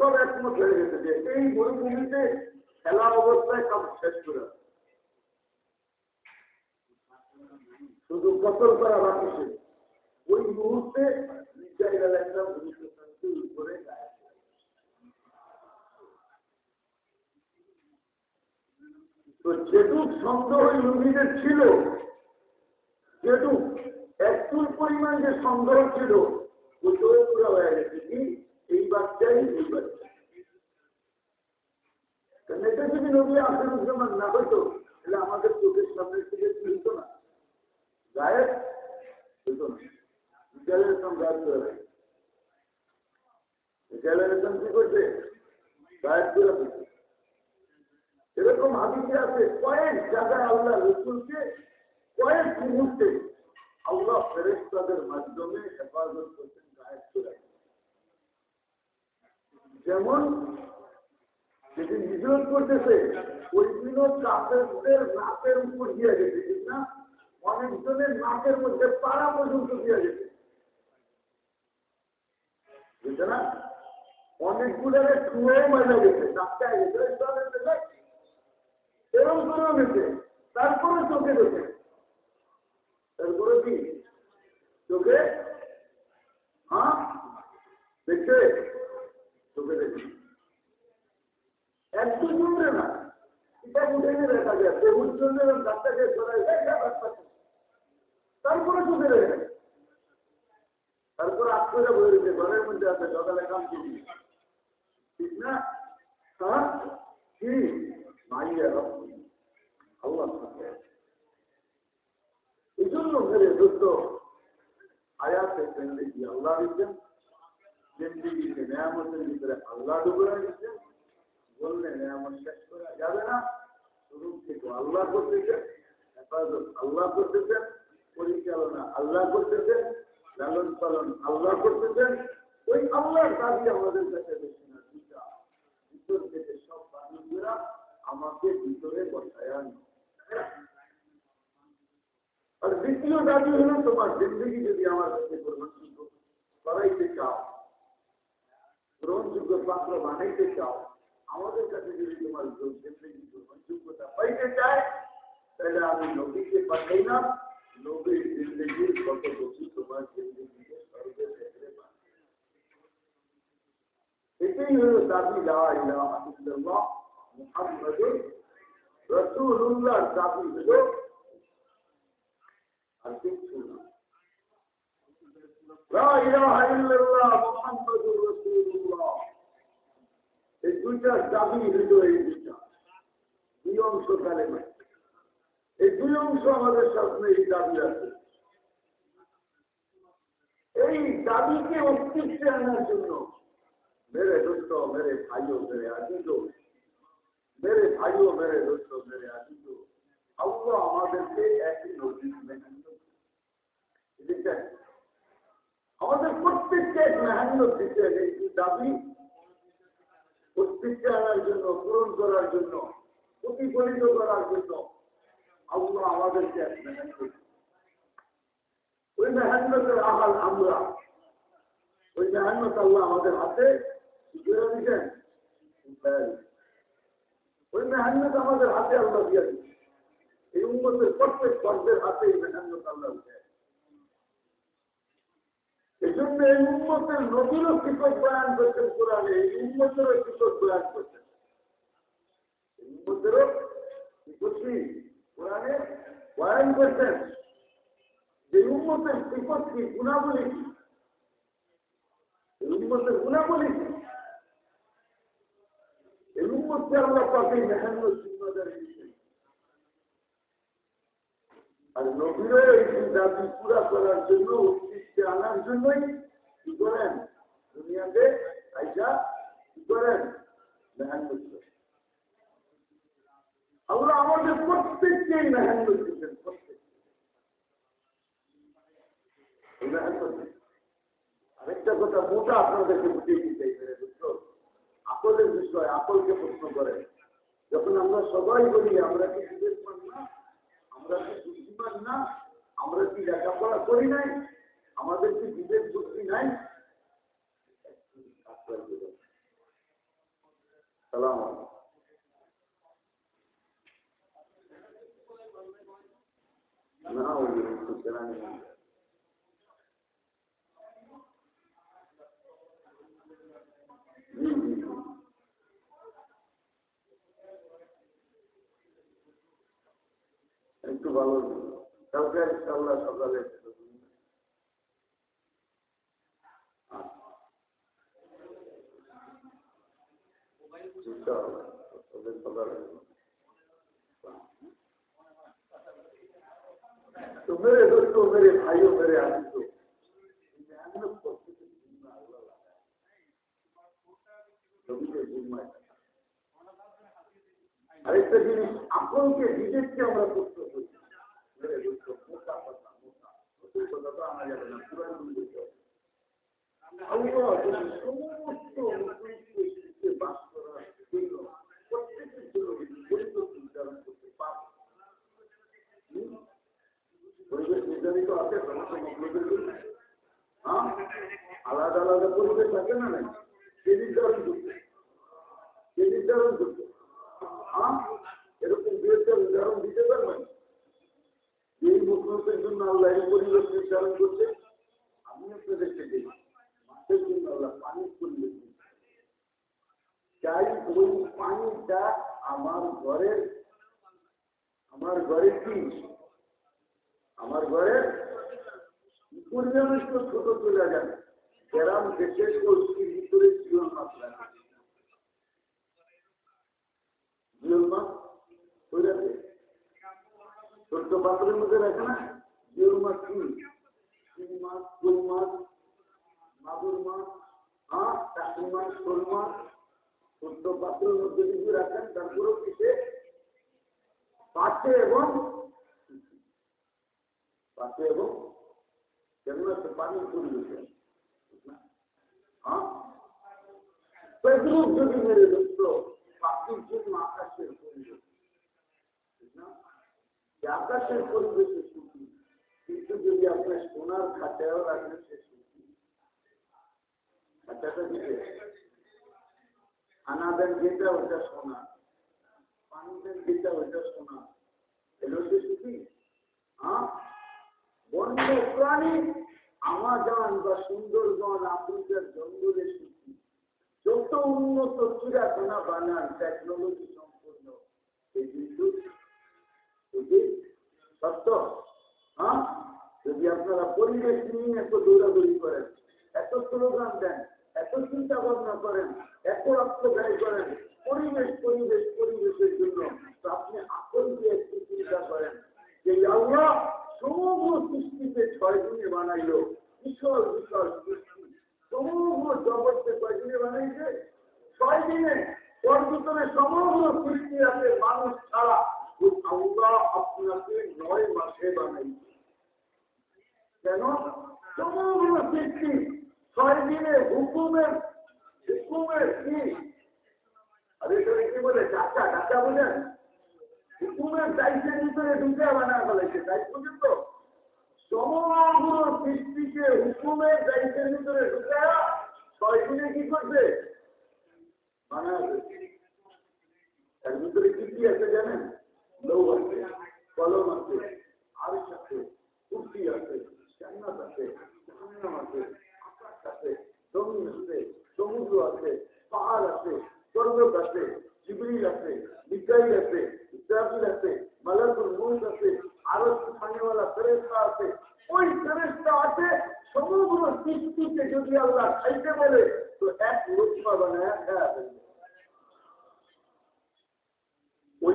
সব একমত হয়ে গেছে যে এই মরুভূমিতে খেলা অবস্থায় কাজ শেষ করে শুধু কতল করা বাকি ওই মুহূর্তে মিসাইল আলাইসলাম ভবিষ্যৎ উপরে গায়ে তো যেটুক সন্দেহ ইউনিটের ছিল, যেটুক একটুর পরিমাণ যে সন্দেহ ছিল হয়ে গেছে। কি? এই বাচ্চাই এই বাচ্চা। এটা যদি নবী আসেনুজ্জামান না হইতো, তাহলে আমাদের চোখের সামনের থেকে হতো না? গায়েব হতো না। বিদ্যালয়ের সঙ্গে গায়েব করে সঙ্গে কি করছে? গায়েব করে এরকম হাদিসে আছে, কয়েক জায়গায় আল্লাহ রসুলকে কয়েক মুহূর্তে আল্লাহ ফেরেস্তাদের মাধ্যমে হেফাজত করছেন, গায়েব করে যেমন যেদিন হিজরত করতেছে, ওই দিনও কাপেরদের নাকের উপর দিয়ে গেছে, ঠিক না? অনেকজনের নাকের মধ্যে পাড়া পর্যন্ত দিয়ে গেছে। বুঝছে না? অনেকগুলোর ছুঁয়েও মারা গেছে ডাক্তার গেছে এরকম করেও গেছে। তারপরে চোখে দেখে। তারপরে কি? চোখে? হ্যাঁ? দেখছে? চোখে দেখে একদম জমবে না ডাক্তারকে তারপরে চোখে তারপরে আত্মীয়রা বলে ঘরের মধ্যে আছে করি। ঠিক না? হ্যাঁ? পরিচালনা আল্লাহ করতেছেন পালন আল্লাহ করতেছেন ওই আমাদের ভিতর থেকে সব আমাকে ভিতরে বসায় আর দ্বিতীয় দাবি হলো তোমার জিন্দগি যদি আমার কাছে গ্রহণযোগ্য করাইতে চাও গ্রহণযোগ্য পাত্র বানাইতে চাও আমাদের কাছে যদি তোমার জিন্দগি গ্রহণযোগ্যতা পাইতে চায় তাহলে আমি নবীকে পাঠাই না নবীর জিন্দগির কত বছর তোমার জিন্দগিকে সর্বে ক্ষেত্রে এটাই হল দাবি দেওয়া ইলাহ মুহাম্মদুর রসুল্লাহ দাবি। হল আর রাসূলুল্লাহ। এই দুইটা দাবি হইল এই দুইটা। দুই অংশ কালেমা। এই দুই অংশ আমাদের সামনে এই দাবি আছে। এই দাবিকে অস্তিত্বে আনার জন্য। মেরে দোস্ত, মেরে ভাইও, মেরে আজিজ মেরে ভাইও মেরে দোস্ত মেরে আজিজ আল্লাহ আমাদেরকে একই মেহান্ন আমাদের প্রত্যেককে এক মেহান্ন দিচ্ছেন এই দাবি অস্তিত্বে আনার জন্য পূরণ করার জন্য প্রতিফলিত করার জন্য আল্লাহ আমাদেরকে এক মেহান্ন ওই মেহান্নতের আহাল আমরা ওই মেহান্নত আল্লাহ আমাদের হাতে দিচ্ছেন ওই মেহান্নত আমাদের হাতে আল্লাহ দিয়ে দিচ্ছেন এই উন্মতের প্রত্যেক পর্বের হাতে এই মেহান্নত আল্লাহ এই জন্য এই উন্মতের নদীরও কৃষক বয়ান করছেন কোরআনে, এই উন্মতেরও কৃষক বয়ান করছেন। উন্মতেরও কি করছি কোরআনে বয়ান করছেন? যে উন্মতের বিপদ কি গুণাবলী? কি উন্মতের গুণাবলী কি? এই উন্মতকে আমরা পাবি মেহান্ন জিম্মাদারি দিচ্ছেন আর নবীরও এই দাবি পুরা করার জন্য উদ্দেশ্যে আনার জন্যই কি করেন দুনিয়াতে আইসা কি করেন মেহান্ন আল্লাহ আমাদের প্রত্যেককেই মেহান্ন দিচ্ছেন প্রত্যেক আরেকটা কথা মোটা আপনাদেরকে বুঝিয়ে দিতে বুঝলো আকলের বিষয় আকলকে প্রশ্ন করে। যখন আমরা সবাই বলি, আমরা কি না? আমরা কি বুদ্ধিমান না? আমরা কি লেখাপড়া করি নাই? আমাদের কি বিবেক বুদ্ধি নাই? সালাম না নেই একটু ভালো কালকে ইনশাল্লাহ সকালে तो मेरे दोस्तों मेरे भाइयों मेरे आदित्यों আরেকটা জিনিস আপনকে নিজেকে আমরা প্রশ্ন সে সুখী। খাতাটা দিতে খানা যেটা ওটা সোনা পানি যেটা ওটা সোনা এলো সে সুখী? হ্যাঁ? বন্য প্রাণী আমাজন বা সুন্দরবন আফ্রিকার জঙ্গলে সুখী। যত উন্নত চিড়াখানা বানান টেকনোলজি সম্পূর্ণ এই কিন্তু সত্য? হ্যাঁ? যদি আপনারা পরিবেশ নিয়ে এত দৌড়াদৌড়ি করেন, এত স্লোগান দেন, এত চিন্তা ভাবনা করেন, এত রক্ত ব্যয় করেন, পরিবেশ পরিবেশ, পরিবেশের জন্য আপনি আকল দিয়ে একটু চিন্তা করেন যে আল্লাহ সমগ্র সৃষ্টিতে ছয় দিনে বানাইল। বিশাল বিশাল সৃষ্টি। সমগ্র জগৎকে কয় দিনে বানাইছে। ছয় দিনে ভিতরে সমগ্র সৃষ্টি আছে মানুষ ছাড়া আল্লাহ আপনাকে নয় মাসে বানাইছে। কেন? সমগ্র সৃষ্টি। ছয় দিনে হুকুমের হুকুমের কি? আরে তোরে কি বলে চাচা চাচা বলেন হুকুমের দায়িত্বের ভিতরে ঢুকে বানা ফেলেছে তাই বুঝেন তো সমগ্র সৃষ্টিকে হুকুমের দায়িত্বের ভিতরে ঢুকে ছয় দিনে কি করছে বানা এর ভিতরে কি কি আছে জানেন? লৌ আছে, কলম আছে আরিস আছে, কুর্তি আছে। আছে। যদি খাইতে তো বানায় খায়া ফেলবে ওই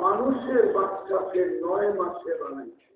মানুষের বাচ্চাকে নয় মাসে বানাইছে।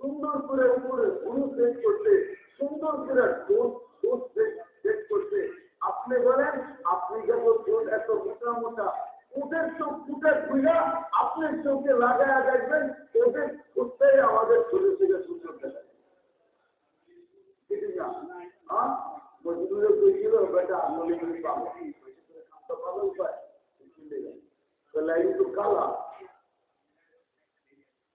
সুন্দর করে উপরে ভুরু শেষ করতে সুন্দর করে শেষ করতে আপনি বলেন, আপনি যখন ঠোঁট এত মোটা মোটা, ওদের চোখ ফুটে খুঁজা আপনার চোখে লাগায়া দেখবেন, ওদের ঠোঁটটাই আমাদের ছোট থেকে সুন্দর হ্যাঁ? মজদুরে কইছিল কালা।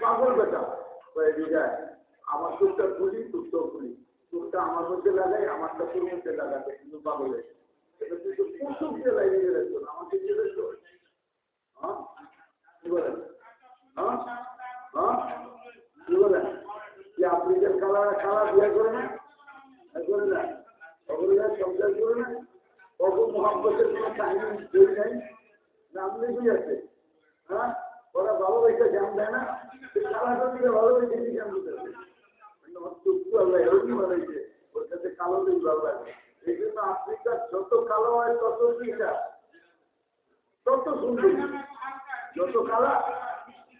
পাগল বেটা। আমার চোখটা খুলি তোরটা খুলি। তোরটা আমার মধ্যে লাগাই, আমারটা তোর মধ্যে লাগাতে। কিন্তু পাগল আমাকে দিয়ে রেখো হ্যাঁ? কি বলেন হ্যাঁ? হ্যাঁ? যে আফ্রিকার কালা কালা করে না? করে না? কখন সংসার করে না? কখন মহাব্বতের কোনো কাহিনী বই নাই? নাম লেগেই আছে। হ্যাঁ? ওরা ভালো বেশি জান দেয় না। কালাটা দিকে ভালো জান দিতে জন্য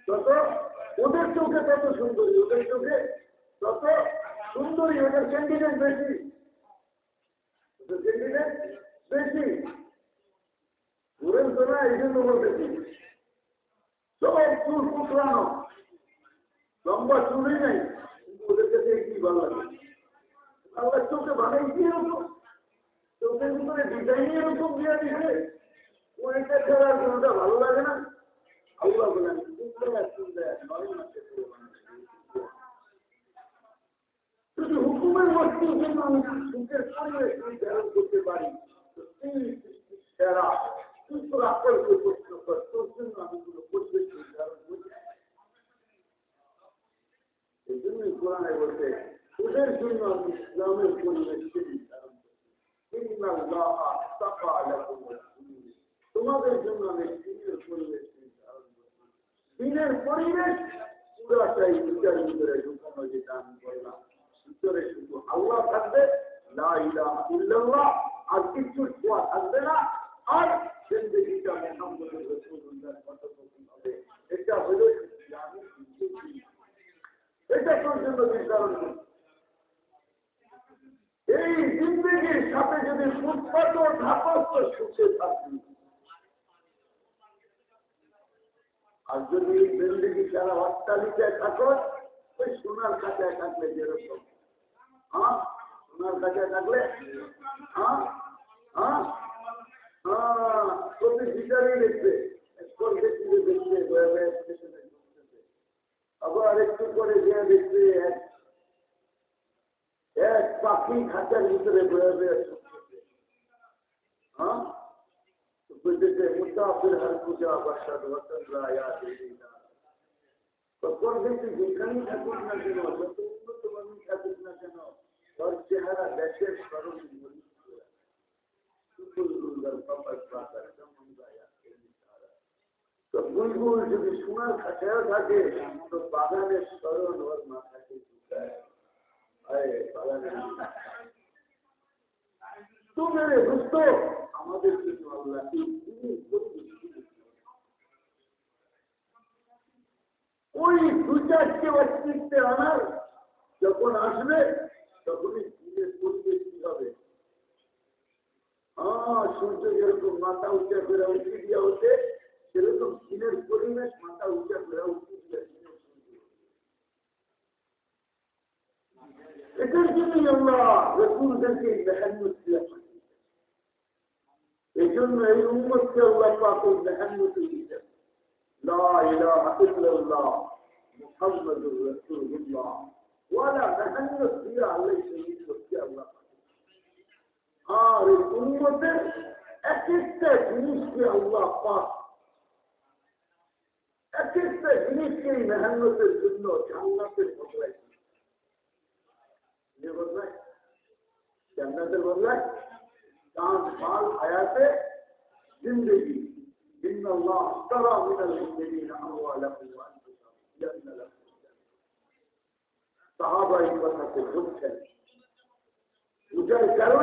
তত ওদের চোখে তত সুন্দরী। ওদের চোখে তত সুন্দরী, ওদের ক্যান্ডিডেট বেশি। ওদের ক্যান্ডিডেট বেশি। তো না এই জন্য বলতেছি। সব চুল কুকরানো লম্বা চুলই নেই, কিন্তু ওদের ভালো লাগে? আল্লাহ চোখে বানাইছি এরকম। চোখের ভিতরে ডিজাইনই এরকম দিয়ে দিছে। ওইটা ছাড়া আর ভালো লাগে না হুকুমের নির্ধারণ করতে পারি, তো তুই তোর আকলকে প্রশ্ন কর তোর জন্য আমি কোনো পরিবেশ নির্ধারণ করি এই জন্যই কোরআনে বলছে ওদের জন্য আমি ইসলামের পরিবেশকে নির্ধারণ করি তোমাদের জন্য আমি দিনের পরিবেশ নির্ধারণ করি দিনের পরিবেশ পুরাটাই বিচার ভিতরে ঢুকানো যেটা আমি বললাম ভিতরে শুধু আল্লাহ থাকবে লা ইলাহা ইল্লাল্লাহ আর কিছু ছোঁয়া থাকবে না আর এই জিন্দগির সাথে যদি ফুটপাত থাকস সুখে থাকবি আর যদি জিন্দগি সারা অট্টালিকায় থাকস ওই সোনার কাঁচায় থাকলে যেরকম। হ্যাঁ? সোনার কাঁচায় থাকলে? হ্যাঁ? হ্যাঁ? প্রতি হ্যাঁ? হার পূজা দেখি যেখানেই থাকুক না কেন যত উন্নত মানুষ থাকুক না কেন, তার চেহারা দেশের স্মরণ তো বুলবুল যদি সোনার খাঁচায় থাকে তো বাগানের স্মরণ ওর মাথাকে ঢুকায় তো মেরে বুঝতো আমাদের জন্য আল্লাহ ওই দু চারটে অস্তিত্বে আনার যখন আসবে তখনই দিনের পরিবেশ কি হবে হ্যাঁ সূর্য যেরকম মাথা উঁচা করে উঠে দিয়া হচ্ছে সেরকম দিনের পরিবেশ মাথা উঁচা করে উঠে দিয়া এটার জন্যই আল্লাহ রসুলদেরকে মেহান্নত দিয়েছেন এই জন্য এই উম্মতকে আল্লাহ পাক ওই মেহান্নত দিয়েছেন লা ইলাহা ইল্লাল্লাহ মুহাম্মাদুর রাসূলুল্লাহ ওয়ালা মেহান্নত দিয়ে আল্লাহ শহীদ করতে آه الأمة أكدت نشفي الله فاس. أكدت نشفي مهمة الزنوج الله في الحجرات ये बोल रहा है जन्नत बोल रहा है चांद माल हयात जिंदगी إن الله اشترى من المؤمنين أموالهم وأنفسهم. لأن لهم صحابة يقول لك الحب مجاهد قالوا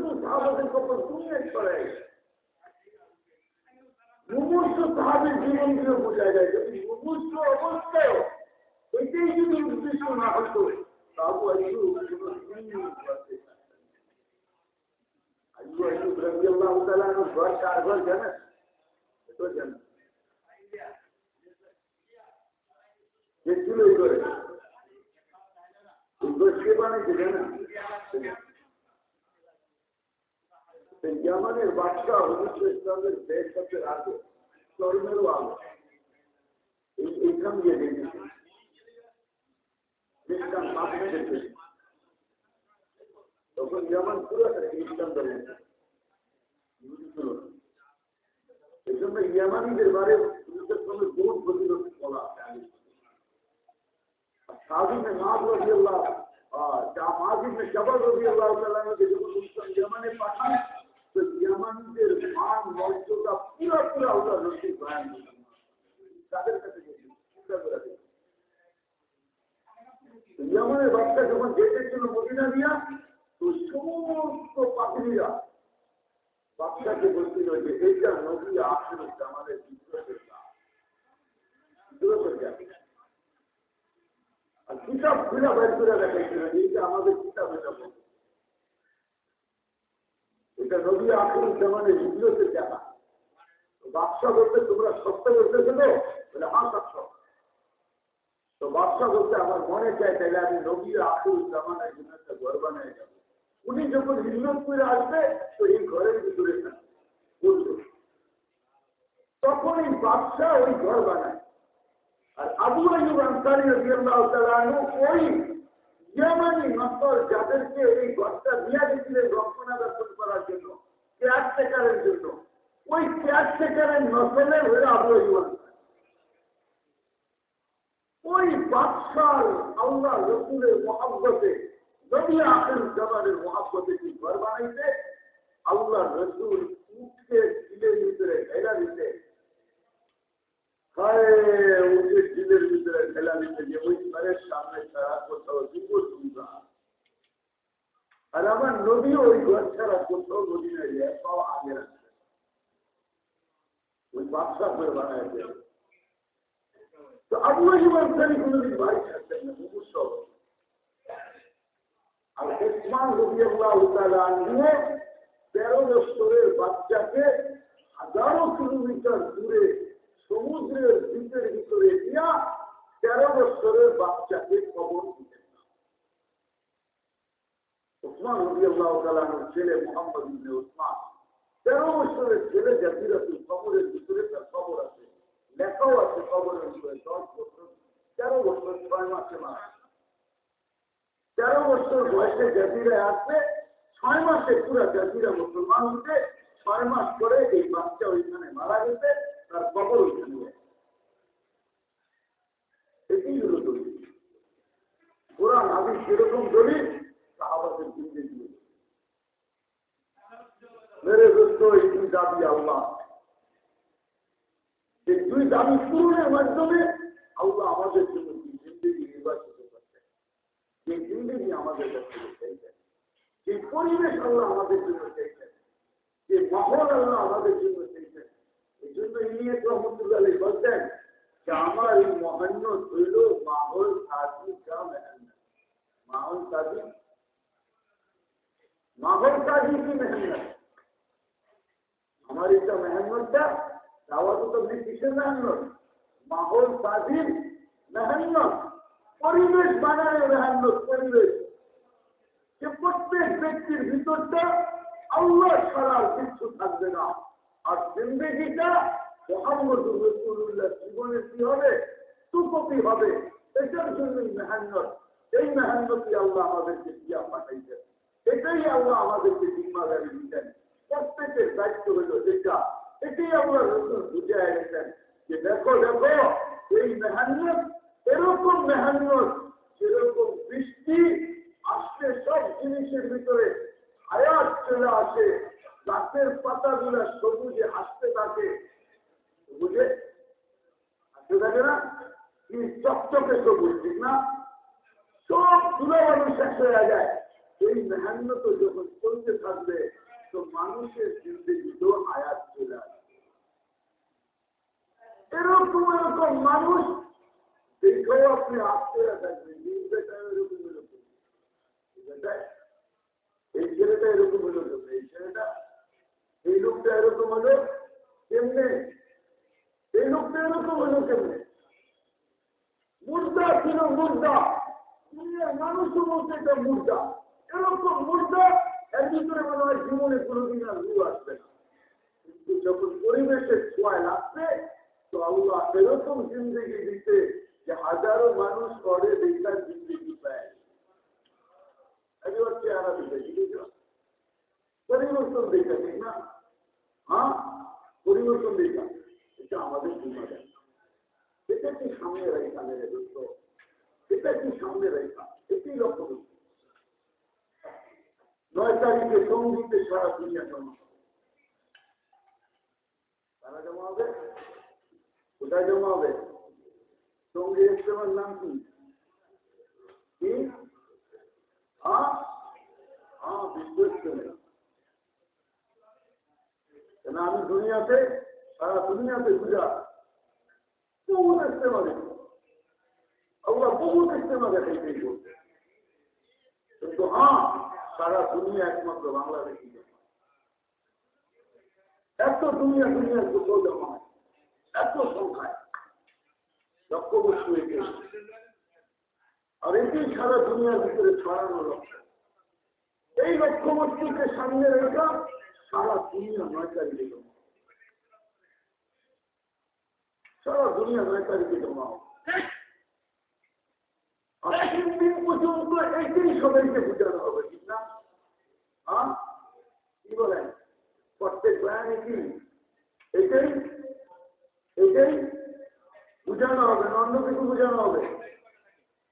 কীরকম সাহাবাদের কবর দুনিয়ায় ছড়ায় মুমূর্ষ সাহাবির জীবন দিয়ে বোঝা যায় যদি মুমূর্ষ অবস্থায় এটাই যদি উদ্দেশ্য না হতো তাবু আইয়ু আইয়ু আইয়ু রবি আল্লাহ তালার ঘর চার ঘর জানেন? তো জানেন। যে ছিল এই করে কে বানিয়েছে জানেন? Benjaminer Vatka, who is the best of the Radu, Sormerwal. It will come here in this compartment. So Benjamin Pura is the এজন্য ইয়ামানিদের বারে পুলিশের সঙ্গে বহু প্রতিরোধ করা সাধু মে মাদ রবি আল্লাহ জামাজি মে জবর রবি আল্লাহ তালা যখন ইয়ামানে পাঠান तो यमन से मान राज्यों का पूरा पूरा उधर रोटी बयान यमन বাচ্চা যখন যেতে ছিল মদিনা দিয়া তো সমস্ত পাখিরা বাচ্চাকে বলছিল যে এইটা নদী আসলে আমাদের বিদ্রোহের আর কিতাব ঘুরা বের করে দেখাইছিল এইটা আমাদের কিতাব এটা বলছে এটা নদী আখের জামানের হিজরতের জায়গা বাদশা বলতে তোমরা সত্য করতেছো তো? বলে হ্যাঁ তো বাদশা বলতে, আমার মনে চায় তাহলে আমি নবী আখের জামানের জন্য একটা ঘর বানিয়ে যাব উনি যখন হিজরত করে আসবে তো এই ঘরের ভিতরে বলবে তখন এই বাদশা ওই ঘর বানায়। আর আবু আইব আনসারি তাআলা ওই ইয়ামানি নসর যাদেরকে এই ঘরটা দিয়া দিয়েছিলেন রক্ষণাবেক্ষণ করার জন্য কেয়ারটেকারের জন্য। ওই কেয়ারটেকারের নসলের হয়ে আবু ওই বাদশার আল্লাহ রসুলের মহাব্বতে, নবী আখের জামানের মহাব্বতে কি ঘর বানাইছে? আল্লাহ রসুল উঠকে দিলের ভিতরে ঢেলা দিতে উঠে দিলের ভিতরে ঢেলা দিতে যে ওই ঘরের সামনে ছাড়া কোথাও দিব দুর্গা আর আমার নদী ওই ঘর ছাড়া কোথাও নদী নাই পাও আগে রাখছে ওই বাদশা করে বানায় দেবে তো আবু আইব আনসারি কোনদিন বাড়ি থাকতেন না মুমূর্ষ আর ওসমান রবিআল্লাহ তাআলা আনহু তেরো বছরের বাচ্চাকে হাজারো কিলোমিটার দূরে সমুদ্রের দ্বীপের ভিতরে দিয়া তেরো বছরের বাচ্চাকে খবর দিতেন না ওসমান রবিআল্লাহ তাআলার ছেলে মোহাম্মদ ওসমান, তেরো বছরের ছেলে জাতিরাতুল কবরের ভিতরে তার খবর আছে। লেখাও আছে কবরের ভিতরে দশ বছর, তেরো বছর ছয় মাসে মারা তেরো বছর বয়সে জাজিরায় আসবে, ছয় মাসে পুরো জাজিরা মুসলমান হচ্ছে ছয় মাস পরে এই বাচ্চা ওইখানে মারা গেছে। তার মেরে দোস্ত এই দুই দাবি আল্লাহ। এই দুই দাবি পূরণের মাধ্যমে আল্লাহ আমাদের জন্য জিন্দগি নির্বাচিত করছেন যে জিন্দগি আমাদের কাছে চাইছেন যে পরিবেশ আল্লাহ আমাদের জন্য চাইছেন যে মহল আল্লাহ আমাদের জন্য এই আমার এটা মেহনতটা দাওয়াত তো কিসের মেহনত। মাহল সাজির মেহনত। পরিবেশ বানায় মেহনত, পরিবেশ। যে প্রত্যেক ব্যক্তির ভিতরটা আল্লাহ ছাড়ার কিছু থাকবে না। আর জিন্দগিটা মোহাম্মদ রসুল্লাহ জীবনে কি হবে? সুপতি হবে। এটার জন্যই মেহান্নত। এই মেহান্নতি আল্লাহ আমাদেরকে দিয়া পাঠাইছেন এটাই আল্লাহ আমাদেরকে জিম্মাদারি দিতেন। প্রত্যেকের দায়িত্ব হলো এটা এটাই আল্লাহ রসুল বুঝাই গেছেন যে দেখো দেখো, এই মেহান্নত, এরকম মেহান্নত, যেরকম বৃষ্টি আসলে সব জিনিসের ভিতরে হায়াত চলে আসে। গাছের পাতাগুলা সবুজে আসতে থাকে। বুঝে আসতে থাকে না? কি চকচকে সবুজ, ঠিক না? সব ধুলাবালু শেষ হয়ে যায়। এই মেহান্নত যখন চলতে থাকবে, তো মানুষের জিন্দগিতেও হায়াত চলে আসবে। এরকম এরকম মানুষ দেখেও আপনি আসতে থাকবেন। এই ছেলেটা এরকম হলো এই ছেলেটা এই লোকটা এরকম হলো কেমনে? এই লোকটা এরকম হলো কেমনে? মুর্দা ছিল মুর্দা। মানুষও বলতে এটা মুর্দা। এরকম মুর্দা, এর ভিতরে মনে হয় জীবনে কোনোদিন আর রু আসবে না। কিন্তু যখন পরিবেশের ছোঁয়ায় লাগবে, তো আল্লাহ এরকম জিন্দগি দিতে যে হাজারো মানুষ করে দেখার জিন্দগি পায়। একেবারে চেহারা দিতে ঠিক পরিবর্তন দেখা ঠিক না। হ্যাঁ? পরিবর্তন দেখা। এটা আমাদের জিম্মাদার এটা কি সামনে রেখা মেরে দোস্ত? এটা কি সামনে রেখা এটাই লক্ষ্য করছি নয় তারিখে সঙ্গীতে সারা দুনিয়া জমা তারা জমা হবে? কোথায় জমা হবে? সঙ্গী ইস্তেমার নাম কি? হ্যাঁ? হ্যাঁ বিশ্বাস করে কেন আমি দুনিয়াতে, সারা দুনিয়াতে পূজা বহু ইস্তেমা দেখি আল্লাহ বহু ইস্তেমা দেখে সেই করতে কিন্তু হ্যাঁ সারা দুনিয়া একমাত্র বাংলাদেশি এত দুনিয়া দুনিয়ার দুঃখ জমা এত সংখ্যায় লক্ষ্য বস্তু এটি আর এটি সারা দুনিয়ার ভিতরে ছড়ানো লক্ষ্য। এই লক্ষ্য বস্তুকে সামনে রেখা সারা দুনিয়া নয় তারিখে জমা সারা দুনিয়া নয় তারিখে জমা আর দিন পর্যন্ত এইটাই সবাইকে বোঝানো হবে, ঠিক না? হ্যাঁ? কি বলেন? প্রত্যেক এটাই? বুঝানো হবে অন্য কিছু বোঝানো হবে।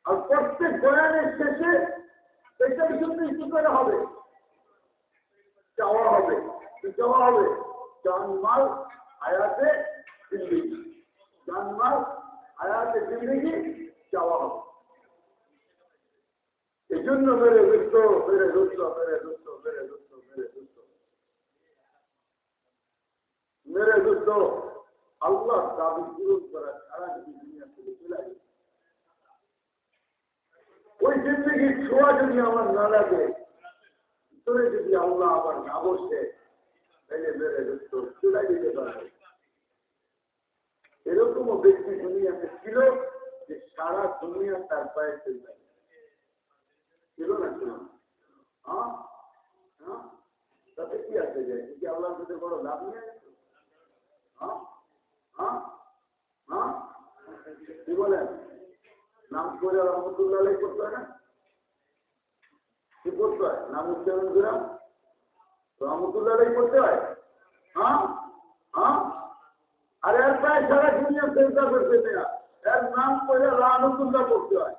আর প্রত্যেক বয়ানের শেষে এটার জন্য কি করা হবে। চাওয়া হবে চাওয়া হবে। জানমাল আয়াতে জিন্দিগি জানমাল আয়াতে জিন্দিগি চাওয়া হবে। এই জন্য মেরে দুষ্ট মেরে দুষ্ট মেরে দুষ্ট মেরে দুষ্ট মেরে দুষ্ট। মেরে দুষ্ট আল্লাহ দাবি পূরণ করা ছাড়া যদি দুনিয়া থেকে চলে যায় ওই জিন্দগির ছোঁয়া যদি আমার না লাগে ভিতরে যদি আল্লাহ আবার না বসে তাহলে মেরে চলে যেতে পারে এরকমও ব্যক্তি দুনিয়াতে ছিল যে সারা দুনিয়া তার পায়ে ছিল না ছিল হ্যাঁ? হ্যাঁ? তাতে কি আছে যে কি আল্লাহর কাছে বড় লাভ নিয়ে হ্যাঁ? কি বলেন? নাম করে রহমতুল্লাহ করতে হয় না? কি করতে হয়? নাম উচ্চারণ করে রহমতুল্লাহ করতে হয়? হ্যাঁ? হ্যাঁ? আর প্রায় সারা দুনিয়া চিন্তা করতে নেয়া এর নাম করে রহমতুল্লাহ করতে হয়।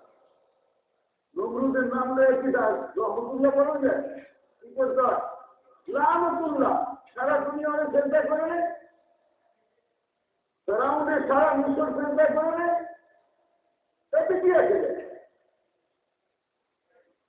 নমরুদের নাম লেগে কি রহমতুল্লাহ করা যায় কি করতে হয়? রহমতুল্লাহ। সারা দুনিয়া অনেক চিন্তা করে ফেরাউনের সারা মিশর চিন্তা করে তাতে কি আছে?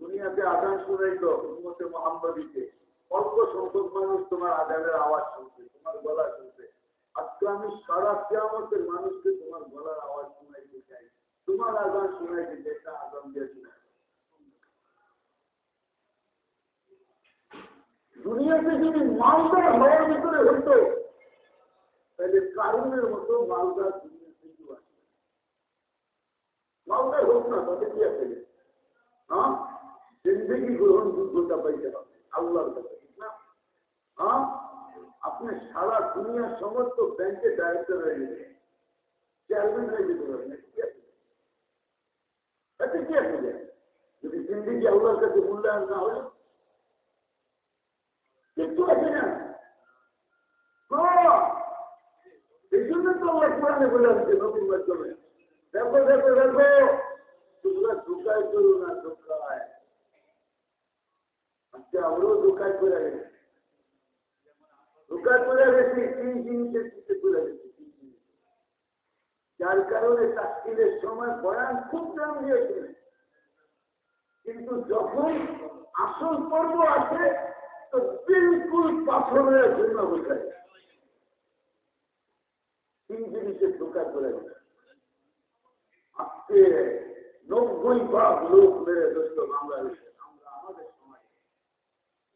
দুনিয়াতে আদান শুনেই তো উন্মতে মোহাম্মদীকে। অল্প সংখ্যক মানুষ তোমার আদানের আওয়াজ শুনছে তোমার গলা শুনছে আজকে আমি সারা কেমতের মানুষকে তোমার গলার আওয়াজ শোনাইতে চাই। তোমার আদান শোনাইতে চাই তা আদান দিয়ে দুনিয়াতে যদি মালদার হওয়ার ভিতরে হইতো, তাহলে কারণের মতো মালদার দুনিয়া থেকে আসবে মালদার হোক না, তাতে কি আছে? হ্যাঁ? জিন্দগি গ্রহণযোগ্যতা পাইতে হবে আল্লাহর কাছে। না হ্যাঁ? আপনি সারা দুনিয়ার সমস্ত ব্যাংকে ডাইরেক্টর হয়ে গেছে চেয়ারম্যান হয়ে যেতে কি যদি আল্লাহর কাছে মূল্যায়ন না হলে আছে না? এই জন্য তো কোরআনে বলে আসছে মাধ্যমে। দেখো দেখো দেখো। তোমরা ঢুকায় করো না, ঢুকায়। তিন জিনিসের যার কারণে তাস্কিলের সময় বয়ান খুব দাম দিয়েছিলেন কিন্তু যখন আসল পর্ব আসে তো বিলকুল পাথরের জন্য বোঝায় তিন জিনিসের ঢোকা করে আজকে নব্বই ভাগ লোক মেরে দোস্ত বাংলাদেশে।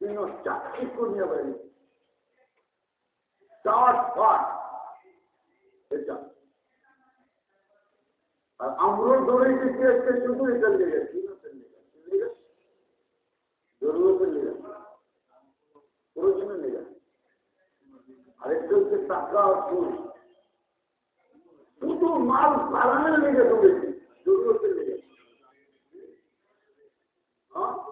চাকচিক্য নিয়ে বাইরে চার পাট এটা আর আমরাও দৌড়াইতে আজকে শুধু এটা লেগে লেগে জরুরতের লেগে প্রয়োজনে লেগে আরেকটা হচ্ছে টাকা সুদ শুধু মাল বাড়ানোর লেগা কাঠা বাড়ানোর লেগা হ্যাঁ?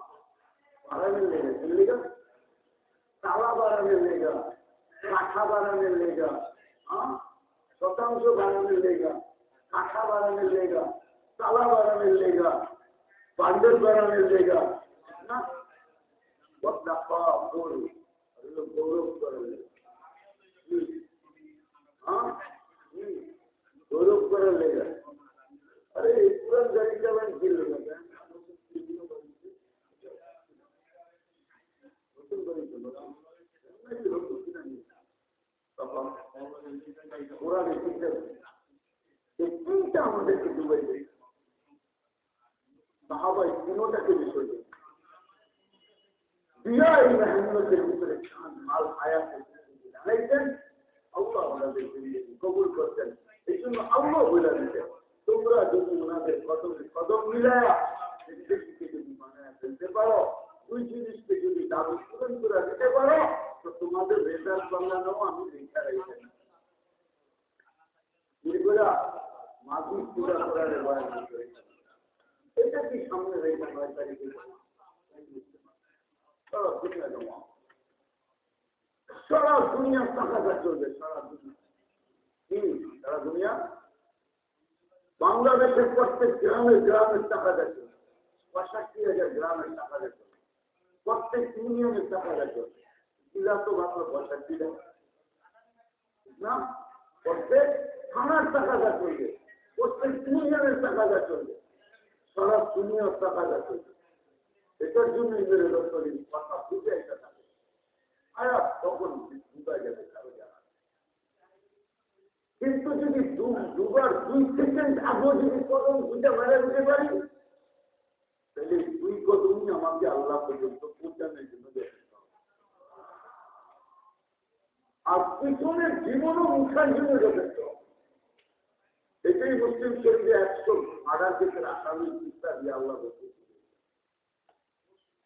শতাংশ বাড়ানোর লেগা কাঠা বাড়ানোর লেগা তালা বাড়ানোর লেগা বান্ডেল বাড়ানোর লেগা না বদলা পাওয়া গরু এগুলো গৌরব করে হ্যাঁ হুম, গৌরব করার লেগা আরে এই পুরান গাড়ি চালান কি লেগা নতুন গাড়ি চালান নাকি নতুন কিনা নিয়ে এই আমাদেরকে ডুবাই দেয় সাহাবাই বিষয় জন্য আল্লাহ বলে দিতেন তোমরা যদি ওনাদের কদমে কদম মিলায়া যদি পারো দুই জিনিসকে যদি দাবি পূরণ করে দিতে পারো, তো তোমাদের রেজাল্ট বাংলানো আমি সারা দুনিয়া সারা চলবে, সারা দুনিয়া। সারা দুনিয়া? বাংলাদেশের প্রত্যেক গ্রামে গ্রামের টাকাটা চলবে। পঁয়ষট্টি হাজার গ্রামের টাকাটা চলবে। প্রত্যেক ইউনিয়নের টাকাটা চলবে ইরা তো মাত্র পঁয়ষট্টি না, প্রত্যেক থানার টাকাটা চলবে, প্রত্যেক ইউনিয়নের টাকাটা চলবে, সারা দুনিয়ার টাকাটা চলবে। এটার জন্য দপ্তরের কথা বুঝে থাকে। তখন বুঝা যাবে কারও জানা কিন্তু যদি দুবার দুই সেকেন্ড আগেও যদি কদম দুইটা মারা দিতে পারি তাহলে দুই কদমই আমাকে আল্লাহ পর্যন্ত পৌঁছানোর জন্য যথেষ্ট আর পিছনের জীবনও মুখার জন্য যথেষ্ট এটাই মুসলিম শরীরে একশো মারার ক্ষেত্রে আসামি চিন্তা দিয়ে আল্লাহ বলতে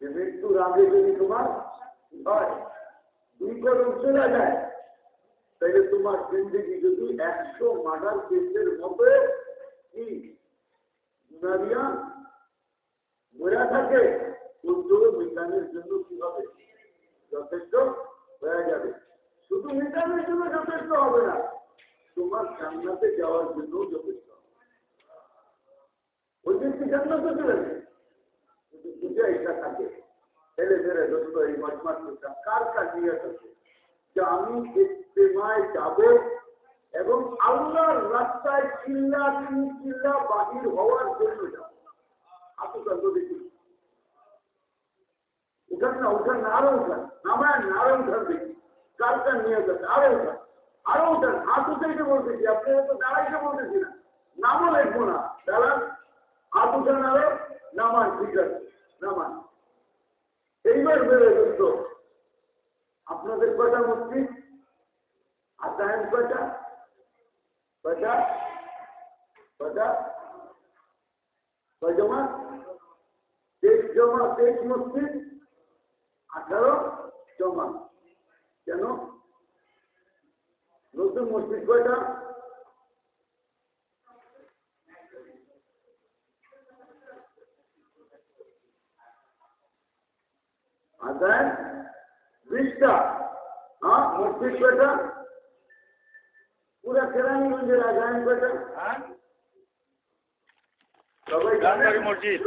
যে মৃত্যুর আগে যদি তোমার হয়, দুই কদম চলে যায়, তাহলে তোমার জিন্দগি যদি একশো মার্ডার কেসের মতো, কি? মরা থাকে কিন্তু মিটানের জন্য কি হবে যথেষ্ট হয়ে যাবে? শুধু মিটানের জন্য যথেষ্ট হবে না, তোমার জান্নাতে যাওয়ার জন্য যথেষ্ট। ওই ব্যক্তি জান্নাতে এবং আল্লাহর রাস্তায় চিল্লা চিল্লা বাহির হওয়ার জন্য যাব। আতঙ্ক দেখি উঠান না উঠান না আরও উঠান নামায় না আরও উঠান দেখি কার কার নিয়ে যাচ্ছে আরও উঠান আরও উঠান হাত উঠাইতে বলতেছি আপনি তো দাঁড়াইতে বলতেছি না নামও লিখব না দাঁড়ান হাত উঠান আরও নামান ঠিক আছে নামান এইবার বেড়ে দোস্ত আপনাদের কটা মসজিদ আসায়ন কটা কটা কটা কয় জমা তেইশ জমা তেইশ মসজিদ আঠারো জমা কেন নতুন মসজিদ কয়টা আদায় বিশটা হ্যাঁ মসজিদ কয়টা পুরা কেরানীগঞ্জের আজান কয়টা হ্যাঁ সবাই রাজবাড়ি মসজিদ।